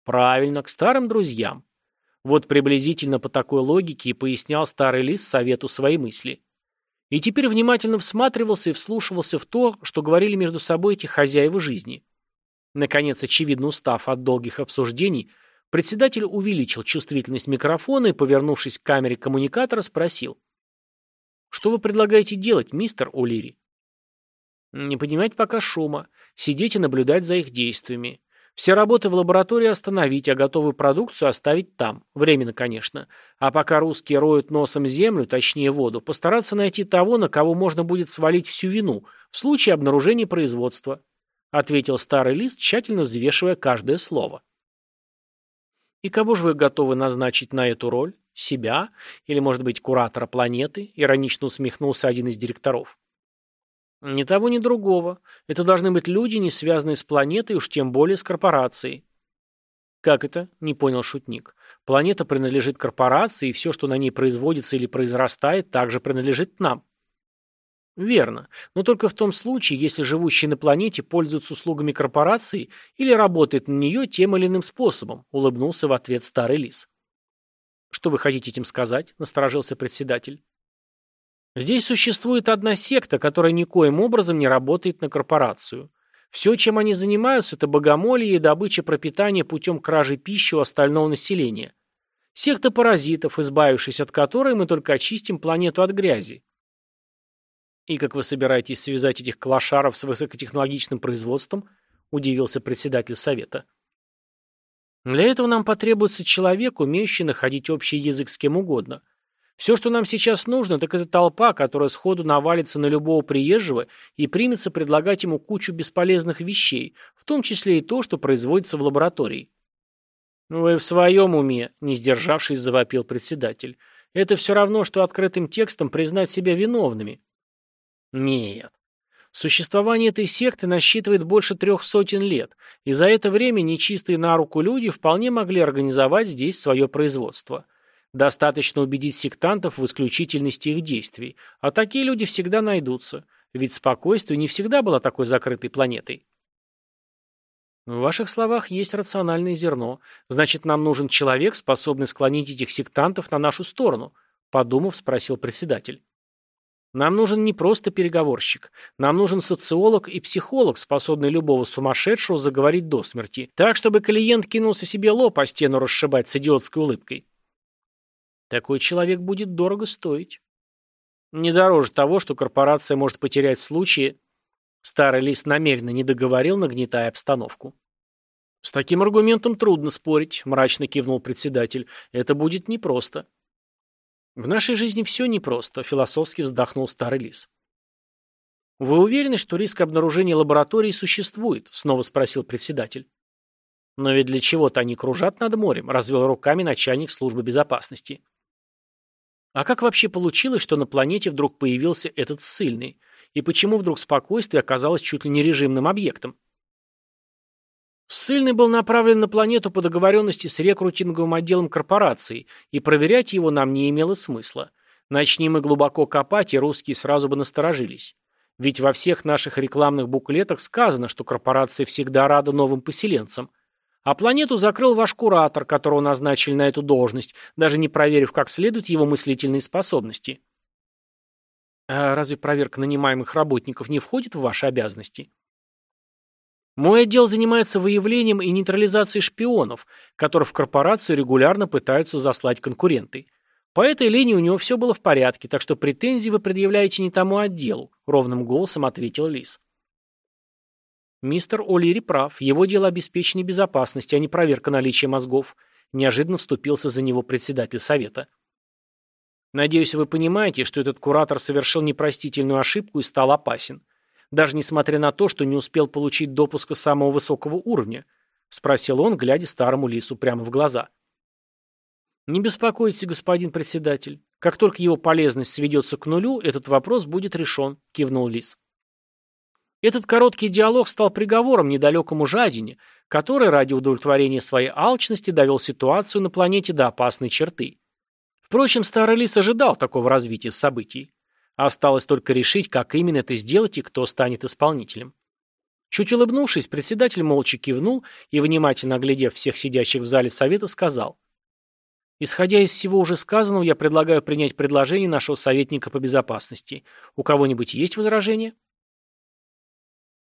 Правильно, к старым друзьям. Вот приблизительно по такой логике и пояснял старый лис совету свои мысли. И теперь внимательно всматривался и вслушивался в то, что говорили между собой эти хозяева жизни. Наконец, очевидно устав от долгих обсуждений, председатель увеличил чувствительность микрофона и, повернувшись к камере коммуникатора, спросил. «Что вы предлагаете делать, мистер О'Лири?» Не поднимать пока шума, сидеть и наблюдать за их действиями. Все работы в лаборатории остановить, а готовую продукцию оставить там. Временно, конечно. А пока русские роют носом землю, точнее воду, постараться найти того, на кого можно будет свалить всю вину в случае обнаружения производства. Ответил старый лист, тщательно взвешивая каждое слово. И кого же вы готовы назначить на эту роль? Себя? Или, может быть, куратора планеты? Иронично усмехнулся один из директоров. Ни того, ни другого. Это должны быть люди, не связанные с планетой, уж тем более с корпорацией. Как это? Не понял шутник. Планета принадлежит корпорации, и все, что на ней производится или произрастает, также принадлежит нам. Верно. Но только в том случае, если живущие на планете пользуются услугами корпорации или работают на нее тем или иным способом, улыбнулся в ответ старый лис. Что вы хотите этим сказать? Насторожился председатель. Здесь существует одна секта, которая никоим образом не работает на корпорацию. Все, чем они занимаются, это богомолье и добыча пропитания путем кражи пищи у остального населения. Секта паразитов, избавившись от которой, мы только очистим планету от грязи. И как вы собираетесь связать этих клошаров с высокотехнологичным производством? Удивился председатель совета. Для этого нам потребуется человек, умеющий находить общий язык с кем угодно – все, что нам сейчас нужно, так это толпа, которая сходу навалится на любого приезжего и примется предлагать ему кучу бесполезных вещей, в том числе и то, что производится в лаборатории. «Вы в своем уме», — не сдержавшись, завопил председатель. «Это все равно, что открытым текстом признать себя виновными». «Нет. Существование этой секты насчитывает больше трех сотен лет, и за это время нечистые на руку люди вполне могли организовать здесь свое производство». Достаточно убедить сектантов в исключительности их действий, а такие люди всегда найдутся, ведь спокойствие не всегда было такой закрытой планетой. В ваших словах есть рациональное зерно. Значит, нам нужен человек, способный склонить этих сектантов на нашу сторону, подумав, спросил председатель. Нам нужен не просто переговорщик. Нам нужен социолог и психолог, способный любого сумасшедшего заговорить до смерти, так, чтобы клиент кинулся себе лоб о стену расшибать с идиотской улыбкой. Такой человек будет дорого стоить. Не дороже того, что корпорация может потерять в случае... Старый лист намеренно не договорил, нагнетая обстановку. «С таким аргументом трудно спорить», — мрачно кивнул председатель. «Это будет непросто». «В нашей жизни все непросто», — философски вздохнул старый лис. «Вы уверены, что риск обнаружения лаборатории существует?» — снова спросил председатель. «Но ведь для чего-то они кружат над морем», — развел руками начальник службы безопасности. А как вообще получилось, что на планете вдруг появился этот ссыльный? И почему вдруг спокойствие оказалось чуть ли не режимным объектом? Ссыльный был направлен на планету по договоренности с рекрутинговым отделом корпорации, и проверять его нам не имело смысла. Начни мы глубоко копать, и русские сразу бы насторожились. Ведь во всех наших рекламных буклетах сказано, что корпорация всегда рада новым поселенцам. А планету закрыл ваш куратор, которого назначили на эту должность, даже не проверив как следует его мыслительные способности. А разве проверка нанимаемых работников не входит в ваши обязанности? Мой отдел занимается выявлением и нейтрализацией шпионов, которых в корпорацию регулярно пытаются заслать конкуренты. По этой линии у него все было в порядке, так что претензии вы предъявляете не тому отделу, ровным голосом ответил Лис. Мистер О'Лири прав, его дело обеспечение безопасности, а не проверка наличия мозгов, неожиданно вступился за него председатель совета. Надеюсь, вы понимаете, что этот куратор совершил непростительную ошибку и стал опасен даже несмотря на то, что не успел получить допуска самого высокого уровня?» — спросил он, глядя старому лису прямо в глаза. «Не беспокойтесь, господин председатель. Как только его полезность сведется к нулю, этот вопрос будет решен», — кивнул лис. Этот короткий диалог стал приговором недалекому жадине, который ради удовлетворения своей алчности довел ситуацию на планете до опасной черты. Впрочем, старый лис ожидал такого развития событий. Осталось только решить, как именно это сделать и кто станет исполнителем. Чуть улыбнувшись, председатель молча кивнул и, внимательно оглядев всех сидящих в зале совета, сказал. «Исходя из всего уже сказанного, я предлагаю принять предложение нашего советника по безопасности. У кого-нибудь есть возражения?»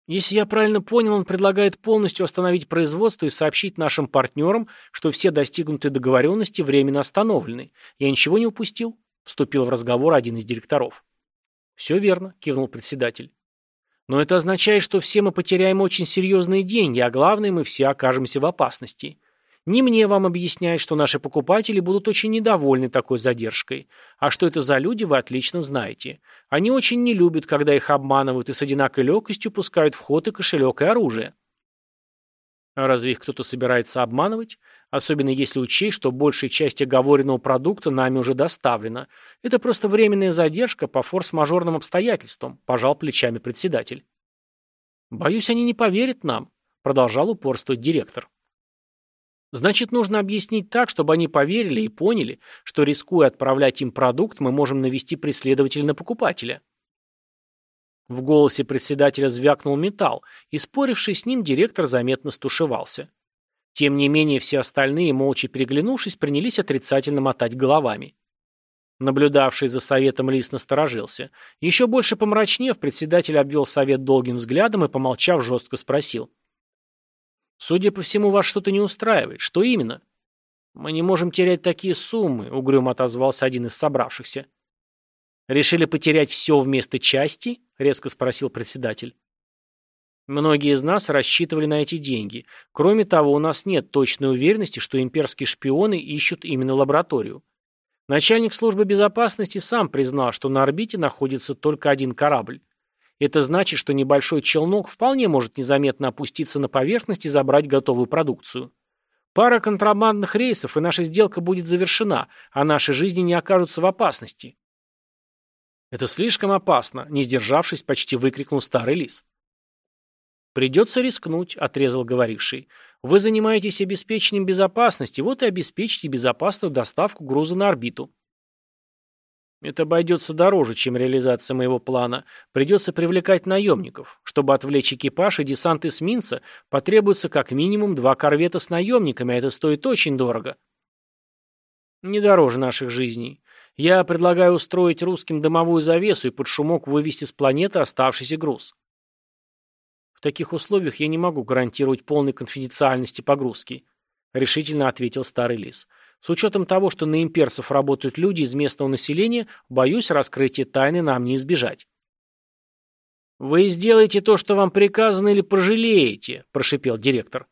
Если я правильно понял, он предлагает полностью остановить производство и сообщить нашим партнерам, что все достигнутые договоренности временно остановлены. Я ничего не упустил?» Вступил в разговор один из директоров. «Все верно», – кивнул председатель. «Но это означает, что все мы потеряем очень серьезные деньги, а главное, мы все окажемся в опасности. Не мне вам объяснять, что наши покупатели будут очень недовольны такой задержкой. А что это за люди, вы отлично знаете. Они очень не любят, когда их обманывают и с одинаковой легкостью пускают в ход и кошелек, и оружие». А разве их кто-то собирается обманывать? Особенно если учесть, что большая часть оговоренного продукта нами уже доставлена. Это просто временная задержка по форс-мажорным обстоятельствам, пожал плечами председатель. Боюсь, они не поверят нам, продолжал упорствовать директор. Значит, нужно объяснить так, чтобы они поверили и поняли, что рискуя отправлять им продукт, мы можем навести преследователя на покупателя. В голосе председателя звякнул металл, и споривший с ним директор заметно стушевался. Тем не менее, все остальные, молча переглянувшись, принялись отрицательно мотать головами. Наблюдавший за советом Лис насторожился. Еще больше помрачнев, председатель обвел совет долгим взглядом и, помолчав, жестко спросил. «Судя по всему, вас что-то не устраивает. Что именно?» «Мы не можем терять такие суммы», — угрюмо отозвался один из собравшихся. «Решили потерять все вместо части?» — резко спросил председатель. Многие из нас рассчитывали на эти деньги. Кроме того, у нас нет точной уверенности, что имперские шпионы ищут именно лабораторию. Начальник службы безопасности сам признал, что на орбите находится только один корабль. Это значит, что небольшой челнок вполне может незаметно опуститься на поверхность и забрать готовую продукцию. Пара контрабандных рейсов, и наша сделка будет завершена, а наши жизни не окажутся в опасности. «Это слишком опасно», — не сдержавшись, почти выкрикнул старый лис. «Придется рискнуть», — отрезал говоривший. «Вы занимаетесь обеспечением безопасности, вот и обеспечьте безопасную доставку груза на орбиту». «Это обойдется дороже, чем реализация моего плана. Придется привлекать наемников. Чтобы отвлечь экипаж и десант эсминца, потребуется как минимум два корвета с наемниками, а это стоит очень дорого». «Не дороже наших жизней. Я предлагаю устроить русским дымовую завесу и под шумок вывести с планеты оставшийся груз. В таких условиях я не могу гарантировать полной конфиденциальности погрузки, решительно ответил старый лис. С учетом того, что на имперцев работают люди из местного населения, боюсь, раскрытие тайны нам не избежать. «Вы сделаете то, что вам приказано, или пожалеете», – прошипел директор.